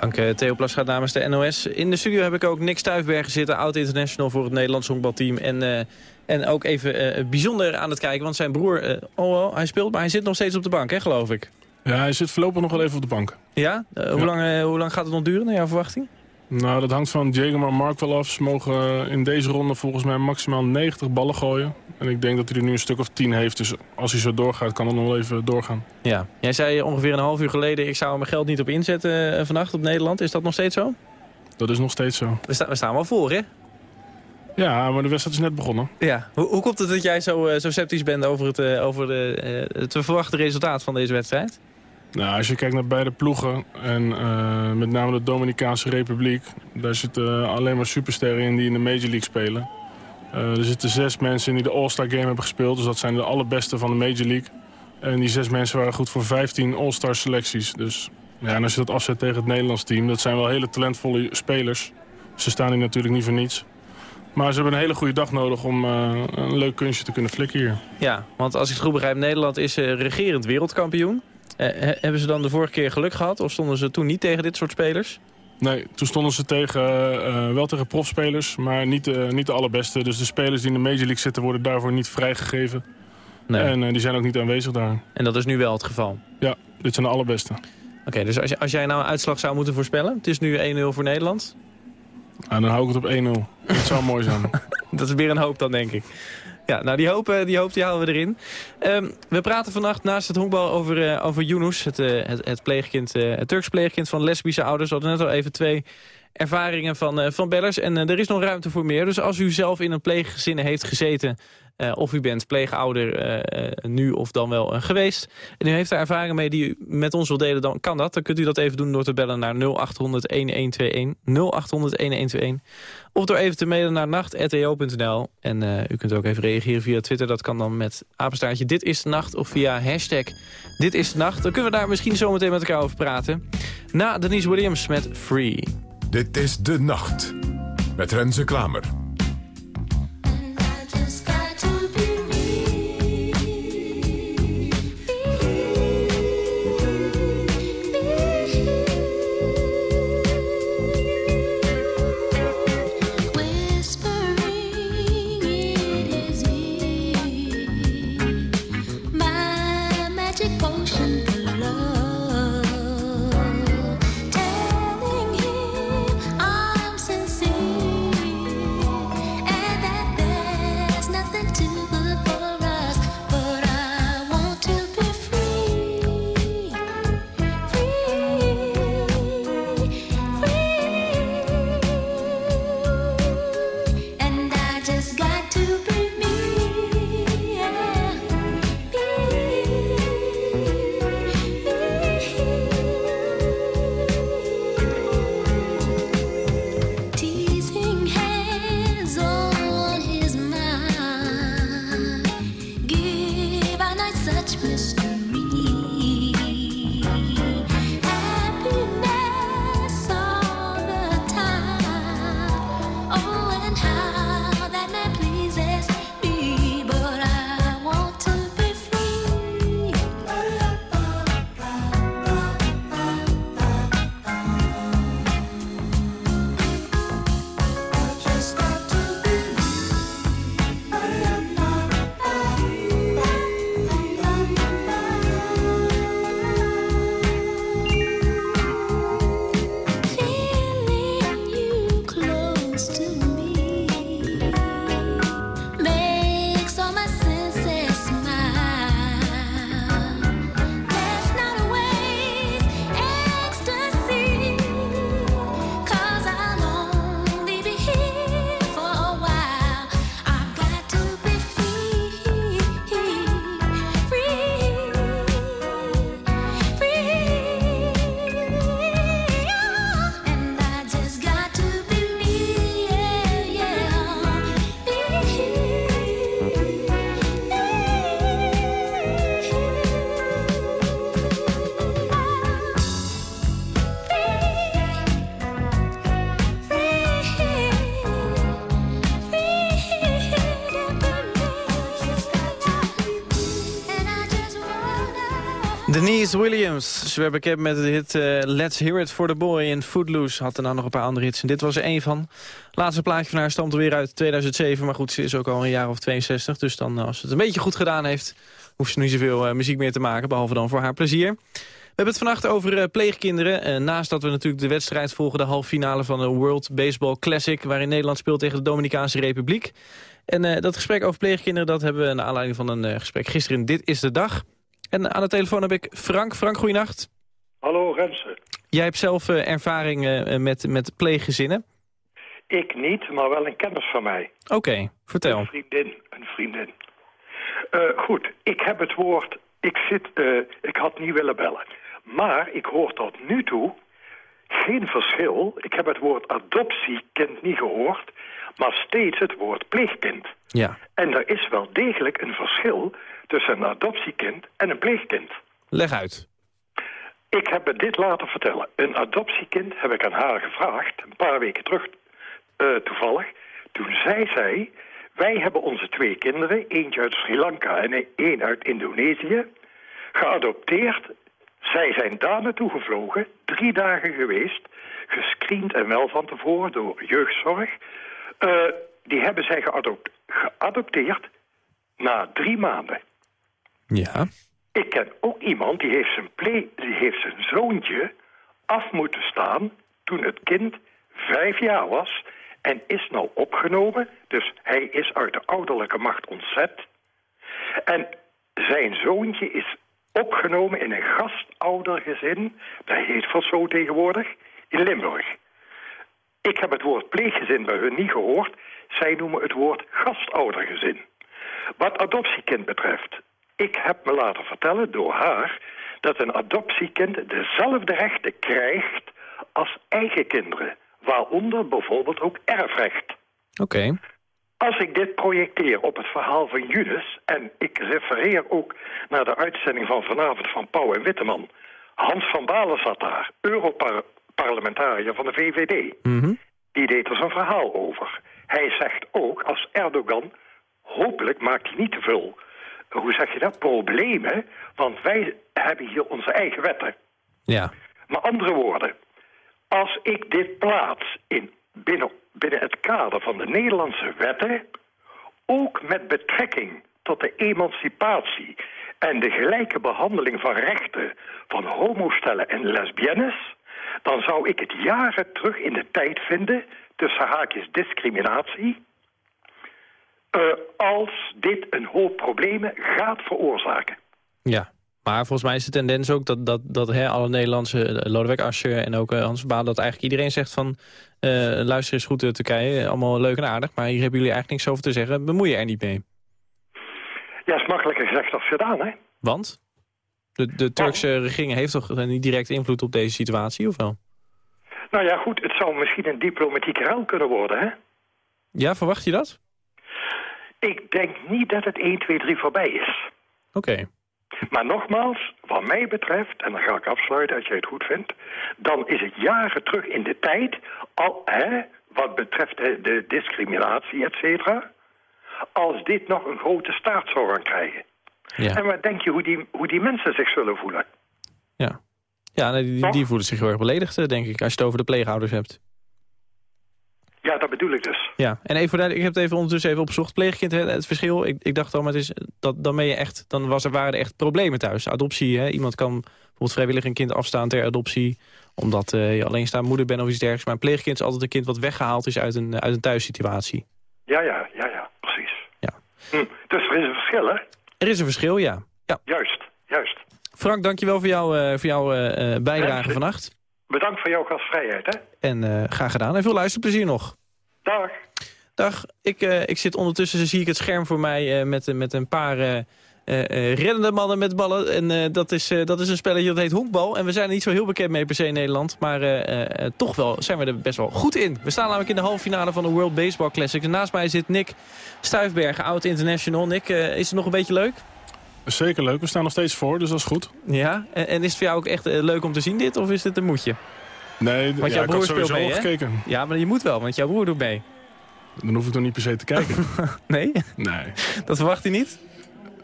Dank uh, Theo Plasgaard namens de NOS. In de studio heb ik ook Nick Stuifbergen zitten, oud-international voor het Nederlands honkbalteam. En, uh, en ook even uh, bijzonder aan het kijken, want zijn broer, oh, hij speelt, maar hij zit nog steeds op de bank, hè, geloof ik. Ja, hij zit voorlopig nog wel even op de bank. Ja? Hoe, Lang, hoe lang gaat het nog duren, naar jouw verwachting? Nou, dat hangt van Jager en Mark wel af. Ze mogen eh, in deze ronde volgens mij maximaal 90 ballen gooien. En ik denk dat hij er nu een stuk of 10 heeft. Dus als hij zo doorgaat, kan het nog wel even doorgaan. Ja. Jij zei ongeveer een half uur geleden... ik zou er mijn geld niet op inzetten eh, vannacht op Nederland. Is dat nog steeds zo? Dat is nog steeds zo. We, sta- we staan wel voor, hè? Ja, maar de wedstrijd is net begonnen. Ja. Hoe, hoe komt het dat jij zo, eh, zo sceptisch bent over, het, eh, over de, eh, het te verwachten resultaat van deze wedstrijd? Nou, als je kijkt naar beide ploegen en eh, met name de Dominicaanse Republiek... daar zitten alleen maar supersterren in die in de Major League spelen. Eh, er zitten zes mensen in die de All-Star Game hebben gespeeld. Dus dat zijn de allerbeste van de Major League. En die zes mensen waren goed voor 15 All-Star selecties. Dus ja, en als je dat afzet tegen het Nederlands team... dat zijn wel hele talentvolle spelers. Ze staan hier natuurlijk niet voor niets. Maar ze hebben een hele goede dag nodig om eh, een leuk kunstje te kunnen flikken hier. Ja, want als ik het goed begrijp, Nederland is regerend wereldkampioen. Eh, he- hebben ze dan de vorige keer geluk gehad? Of stonden ze toen niet tegen dit soort spelers? Nee, toen stonden ze tegen, eh, wel tegen profspelers, maar niet, de- niet de allerbeste. Dus de spelers die in de Major League zitten worden daarvoor niet vrijgegeven. Nee. En eh, die zijn ook niet aanwezig daar. En dat is nu wel het geval? Ja, dit zijn de allerbeste. Oké, dus als, je- als jij nou een uitslag zou moeten voorspellen... het is nu 1-0 voor Nederland. Nou, dan hou ik het op 1-0. Dat zou mooi zijn. Dat is weer een hoop dan, denk ik. Ja, nou die hoop, eh, die, hoop die halen we erin. Ehm, we praten vannacht naast het honkbal over, eh, over Yunus, het, eh, het, pleegkind, het Turks pleegkind van lesbische ouders. We hadden net al even twee ervaringen van, van bellers. En er is nog ruimte voor meer. Dus als u zelf in een pleeggezin heeft gezeten... eh, of u bent pleegouder eh, eh, nu of dan wel geweest... en u heeft daar ervaringen mee die u met ons wilt delen... dan kan dat. Dan kunt u dat even doen door te bellen naar 0800-1121. 0800-1121. Of door even te mailen naar nacht.eo.nl. En u kunt ook even reageren via Twitter. Dat kan dan met apenstaartje Dit is de Nacht. Of via hashtag Dit is de Nacht. Dan kunnen we daar misschien zo meteen met elkaar over praten. Na Denise Williams met Free. Dit is De Nacht. Met Renze Klamer. Denise Williams. Ze werd bekend met de hit eh, Let's Hear It for the Boy en Footloose. Had daarna nog een paar andere hits en dit was er één van. Laatste plaatje van haar stamt er weer uit 2007. Maar goed, ze is ook al een jaar of 62. Dus dan, eh, als ze het een beetje goed gedaan heeft... hoeft ze niet zoveel eh, muziek meer te maken, behalve dan voor haar plezier. hebben het vannacht over pleegkinderen. Naast dat we natuurlijk de wedstrijd volgen, de halve finale van de World Baseball Classic... waarin Nederland speelt tegen de Dominicaanse Republiek. En dat gesprek over pleegkinderen, dat hebben we naar aanleiding van een gesprek gisteren in Dit is de Dag. En aan de telefoon heb ik Frank. Frank, goeienacht. Hallo Rensen. Jij hebt zelf ervaring met, met pleeggezinnen. Ik niet, maar wel een kennis van mij. Oké, vertel. Een vriendin, een vriendin. goed, ik heb het woord ik, zit, ik had niet willen bellen. Maar ik hoor tot nu toe geen verschil. Ik heb het woord adoptiekind niet gehoord, maar steeds het woord pleegkind. Ja. En er is wel degelijk een verschil tussen een adoptiekind en een pleegkind. Leg uit. Ik heb me dit laten vertellen. Een adoptiekind heb ik aan haar gevraagd, een paar weken terug uh, toevallig. Toen zei zij, wij hebben onze twee kinderen, eentje uit Sri Lanka en één uit Indonesië, geadopteerd. Zij zijn daar naartoe gevlogen, drie dagen geweest, gescreend en wel van tevoren door jeugdzorg. Uh, die hebben zij geadopteerd na drie maanden. Ja. Ik ken ook iemand die heeft zijn, die heeft zijn zoontje af moeten staan toen het kind vijf jaar was en is nou opgenomen. Dus hij is uit de ouderlijke macht ontzet. En zijn zoontje is opgenomen in een gastoudergezin, dat heet voor zo tegenwoordig, in Limburg. Ik heb het woord pleeggezin bij hun niet gehoord. Zij noemen het woord gastoudergezin. Wat adoptiekind betreft, ik heb me laten vertellen door haar dat een adoptiekind dezelfde rechten krijgt als eigen kinderen waaronder bijvoorbeeld ook erfrecht. Oké. Als ik dit projecteer op het verhaal van Judas... en ik refereer ook naar de uitzending van vanavond van Pauw en Witteman... Hans van Balen zat daar, Europarlementariër van de VVD. Mm Die deed er zijn verhaal over. Hij zegt ook, als Erdogan... hopelijk maakt hij niet te veel... hoe zeg je dat? Problemen, want wij hebben hier onze eigen wetten. Ja. Maar andere woorden, als ik dit plaats in, binnen, binnen het kader van de Nederlandse wetten... ook met betrekking tot de emancipatie en de gelijke behandeling van rechten van homostellen en lesbiennes... dan zou ik het jaren terug in de tijd vinden tussen haakjes discriminatie... Uh, als dit een hoop problemen gaat veroorzaken. Ja, maar volgens mij is de tendens ook dat, dat, dat hè, alle Nederlandse, uh, Lodewijk Asscher en ook uh, Hans Baan... dat eigenlijk iedereen zegt van, uh, luister eens goed uh, Turkije, allemaal leuk en aardig... maar hier hebben jullie eigenlijk niks over te zeggen, bemoei je er niet mee. Ja, is makkelijker gezegd dan gedaan, hè? Want? De, de Turkse regering heeft toch niet direct invloed op deze situatie, of wel? Nou ja, goed, het zou misschien een diplomatieke ruil kunnen worden, hè? Ja, verwacht je dat? Ik denk niet dat het 1, 2, 3 voorbij is. Oké. Okay. Maar nogmaals, wat mij betreft, en dan ga ik afsluiten als jij het goed vindt... dan is het jaren terug in de tijd, al, hè, wat betreft de, discriminatie, et cetera... als dit nog een grote staat zou gaan krijgen. Ja. En wat denk je hoe die, hoe die mensen zich zullen voelen? Ja, ja die, die voelen zich heel erg beledigd, denk ik, als je het over de pleegouders hebt. Ja, dat bedoel ik dus. Ja, en even, ik heb het even ondertussen even opgezocht. Pleegkind, het verschil, ik, ik dacht al, maar het is, dat, dan ben je echt, dan was er, waren er echt problemen thuis. Adoptie, hè? iemand kan bijvoorbeeld vrijwillig een kind afstaan ter adoptie, omdat uh, je alleenstaande moeder bent of iets dergelijks. Maar een pleegkind is altijd een kind wat weggehaald is uit een, uit een thuissituatie. Ja, ja, ja, ja, precies. Ja. Hm, dus er is een verschil, hè? Er is een verschil, ja. ja. Juist, juist. Frank, dankjewel voor, jou, uh, voor jouw uh, bijdrage vannacht. Bedankt voor jouw gastvrijheid, hè? En graag gedaan. En veel luisterplezier nog. Dag. Dag. Ik, uh, ik zit ondertussen, zie ik het scherm voor mij uh, met, met een paar reddende mannen met ballen. En dat, is, dat is een spelletje dat heet honkbal. En we zijn er niet zo heel bekend mee per se in Nederland. Maar toch wel zijn we er best wel goed in. We staan namelijk in de halve finale van de World Baseball Classic. En naast mij zit Nick Stuifbergen, oud international. Nick, is het nog een beetje leuk? Zeker leuk. We staan nog steeds voor, dus dat is goed. Ja, en, en is het voor jou ook echt leuk om te zien dit? Of is dit een moedje? Nee, want ja, jouw broer ik speelt mee, al gekeken. Ja, maar je moet wel, want jouw broer doet mee. Dan hoef ik toch niet per se te kijken. nee? Nee. Dat verwacht hij niet?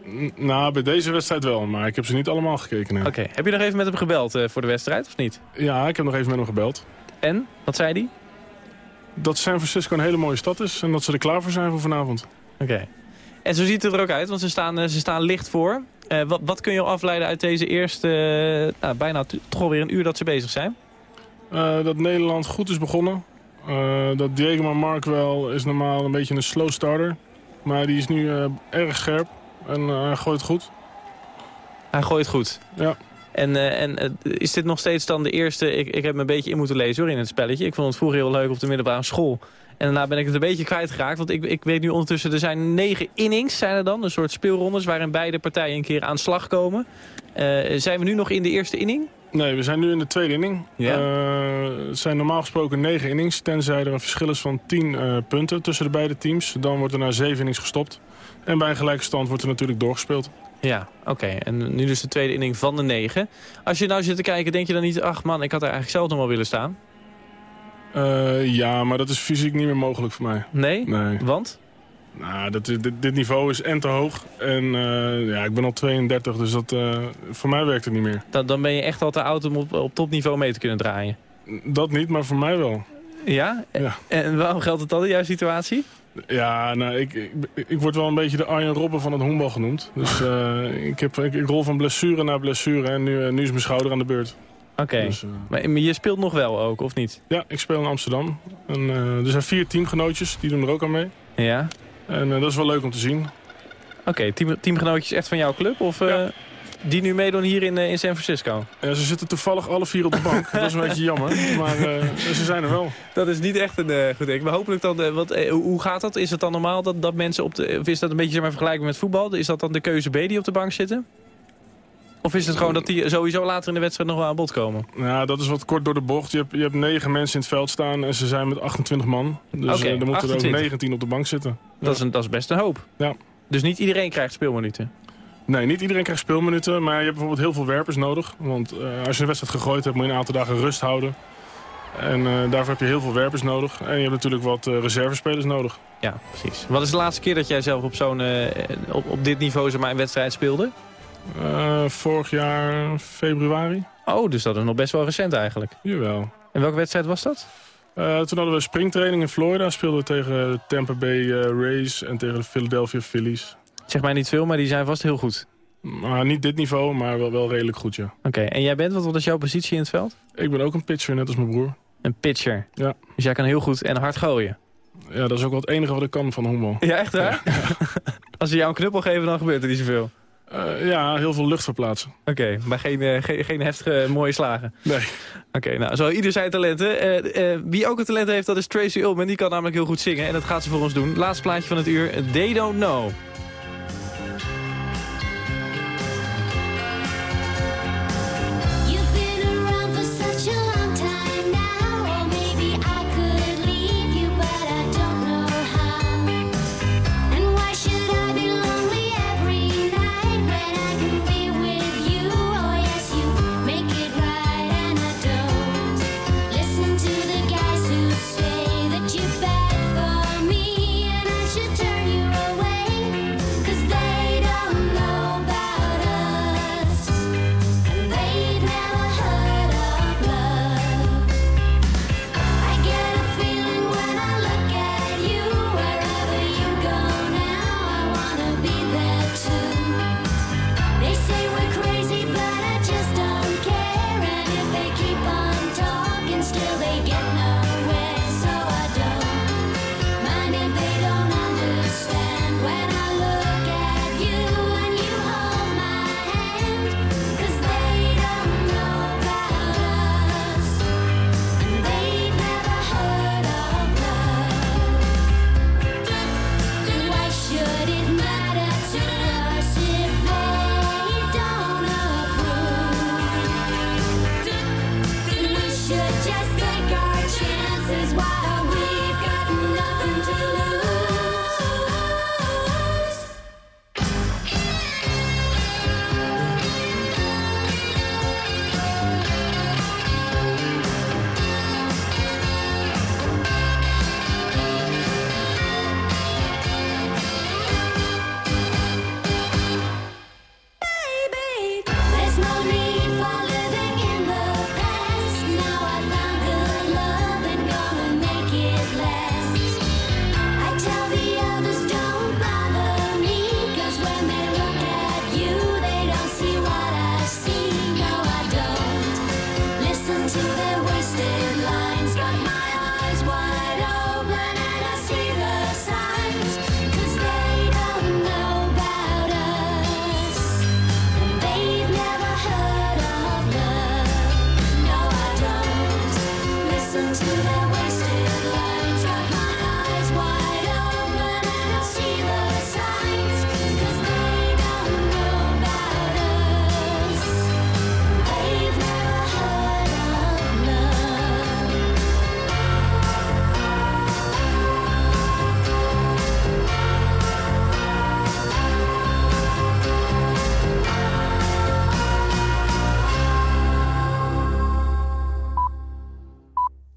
N nou, bij deze wedstrijd wel, maar ik heb ze niet allemaal gekeken. Oké, okay. heb je nog even met hem gebeld uh, voor de wedstrijd, of niet? Ja, ik heb nog even met hem gebeld. En? Wat zei hij? Dat San Francisco een hele mooie stad is en dat ze er klaar voor zijn voor vanavond. Oké. Okay. En zo ziet het er ook uit, want ze staan, eh, ze staan licht voor. Eh, wat, wat kun je afleiden uit deze eerste, eh, nou, bijna toch alweer een uur dat ze bezig zijn? Dat Nederland goed is begonnen. Dat Diego Mark wel is normaal een beetje een slow starter. Maar die is nu erg scherp en hij gooit goed. Hij gooit goed. Ja. En, eh, en eh, is dit nog steeds dan de eerste... Ik, ik heb me een beetje in moeten lezen hoor, in het spelletje. Ik vond het vroeger heel leuk op de middelbare school. En daarna ben ik het een beetje kwijtgeraakt. Want ik, ik weet nu ondertussen, er zijn negen innings zijn er dan. Een soort speelrondes waarin beide partijen een keer aan de slag komen. Eh, zijn we nu nog in de eerste inning? Nee, we zijn nu in de tweede inning. Ja. Het zijn normaal gesproken negen innings. Tenzij er een verschil is van 10 eh, punten tussen de beide teams. Dan wordt er na zeven innings gestopt. En bij een gelijke stand wordt er natuurlijk doorgespeeld. Ja, oké. En nu dus de tweede inning van de negen. Als je nou zit te kijken, denk je dan niet... ach man, ik had er eigenlijk zelf nog wel willen staan? Eh, ja, maar dat is fysiek niet meer mogelijk voor mij. Nee? Nee. Want? Nou, dat, dit, dit niveau is en te hoog. En eh, ja, ik ben al 32, dus dat, eh, voor mij werkt het niet meer. Dan, dan ben je echt al te oud om op, op topniveau mee te kunnen draaien. Dat niet, maar voor mij wel. Ja? Ja. En waarom geldt het dan in jouw situatie? Ja, nou, ik, ik, ik word wel een beetje de Arjen Robben van het honkbal genoemd. Dus eh, ik, heb, ik, ik rol van blessure naar blessure en nu, eh, nu is mijn schouder aan de beurt. Oké. Dus, eh, maar, maar je speelt nog wel ook, of niet? ja, ik speel in Amsterdam. En, er zijn vier teamgenootjes, die doen er ook aan mee. Ja. En dat is wel leuk om te zien. Oké, team, teamgenootjes echt van jouw club? Of eh, die nu meedoen hier in, eh, in San Francisco? Ja, ze zitten toevallig alle vier op de bank. dat is een beetje jammer, maar eh, ze zijn er wel. Dat is niet echt een eh, goed ding. Maar hopelijk dan, wat, hoe- gaat dat? Is het dan normaal dat, dat mensen op de... Of is dat een beetje zeg maar, vergelijkbaar met voetbal? Is dat dan de keuze B die op de bank zitten? Of is het gewoon dat die sowieso later in de wedstrijd nog wel aan bod komen? Ja, dat is wat kort door de bocht. Je hebt, je hebt negen mensen in het veld staan en ze zijn met 28 man. Dus Oké, eh, er moeten er ook 28. 19 op de bank zitten. Dat, is een, dat is best een hoop. Ja. Dus niet iedereen krijgt speelminuten? Nee, niet iedereen krijgt speelminuten, maar je hebt bijvoorbeeld heel veel werpers nodig. Want eh, als je een wedstrijd gegooid hebt, moet je een aantal dagen rust houden. En eh, daarvoor heb je heel veel werpers nodig. En je hebt natuurlijk wat eh, reservespelers nodig. Ja, precies. Wat is de laatste keer dat jij zelf op, zo'n, op, op dit niveau zeg maar, een wedstrijd speelde? Vorig jaar februari. Oh, dus dat is nog best wel recent eigenlijk. Jawel. En welke wedstrijd was dat? Toen hadden we springtraining in Florida. Speelden we tegen de Tampa Bay Rays en tegen de Philadelphia Phillies. Zeg mij niet veel, maar die zijn vast heel goed. Maar niet dit niveau, maar wel, wel redelijk goed, ja. Oké, en jij bent, wat, is jouw positie in het veld? Ik ben ook een pitcher, net als mijn broer. Een pitcher? Ja. Dus jij kan heel goed en hard gooien? Ja, dat is ook wel het enige wat ik kan van honkbal. Ja, echt waar? Als ze jou een knuppel geven, dan gebeurt er niet zoveel. Eh, ja, heel veel lucht verplaatsen. Oké, maar geen, eh, geen, geen heftige mooie slagen? Nee. Oké, nou, zo ieder zijn talenten. Eh, wie ook een talent heeft, dat is Tracy Ullman. Die kan namelijk heel goed zingen en dat gaat ze voor ons doen. Laatste plaatje van het uur, They Don't Know.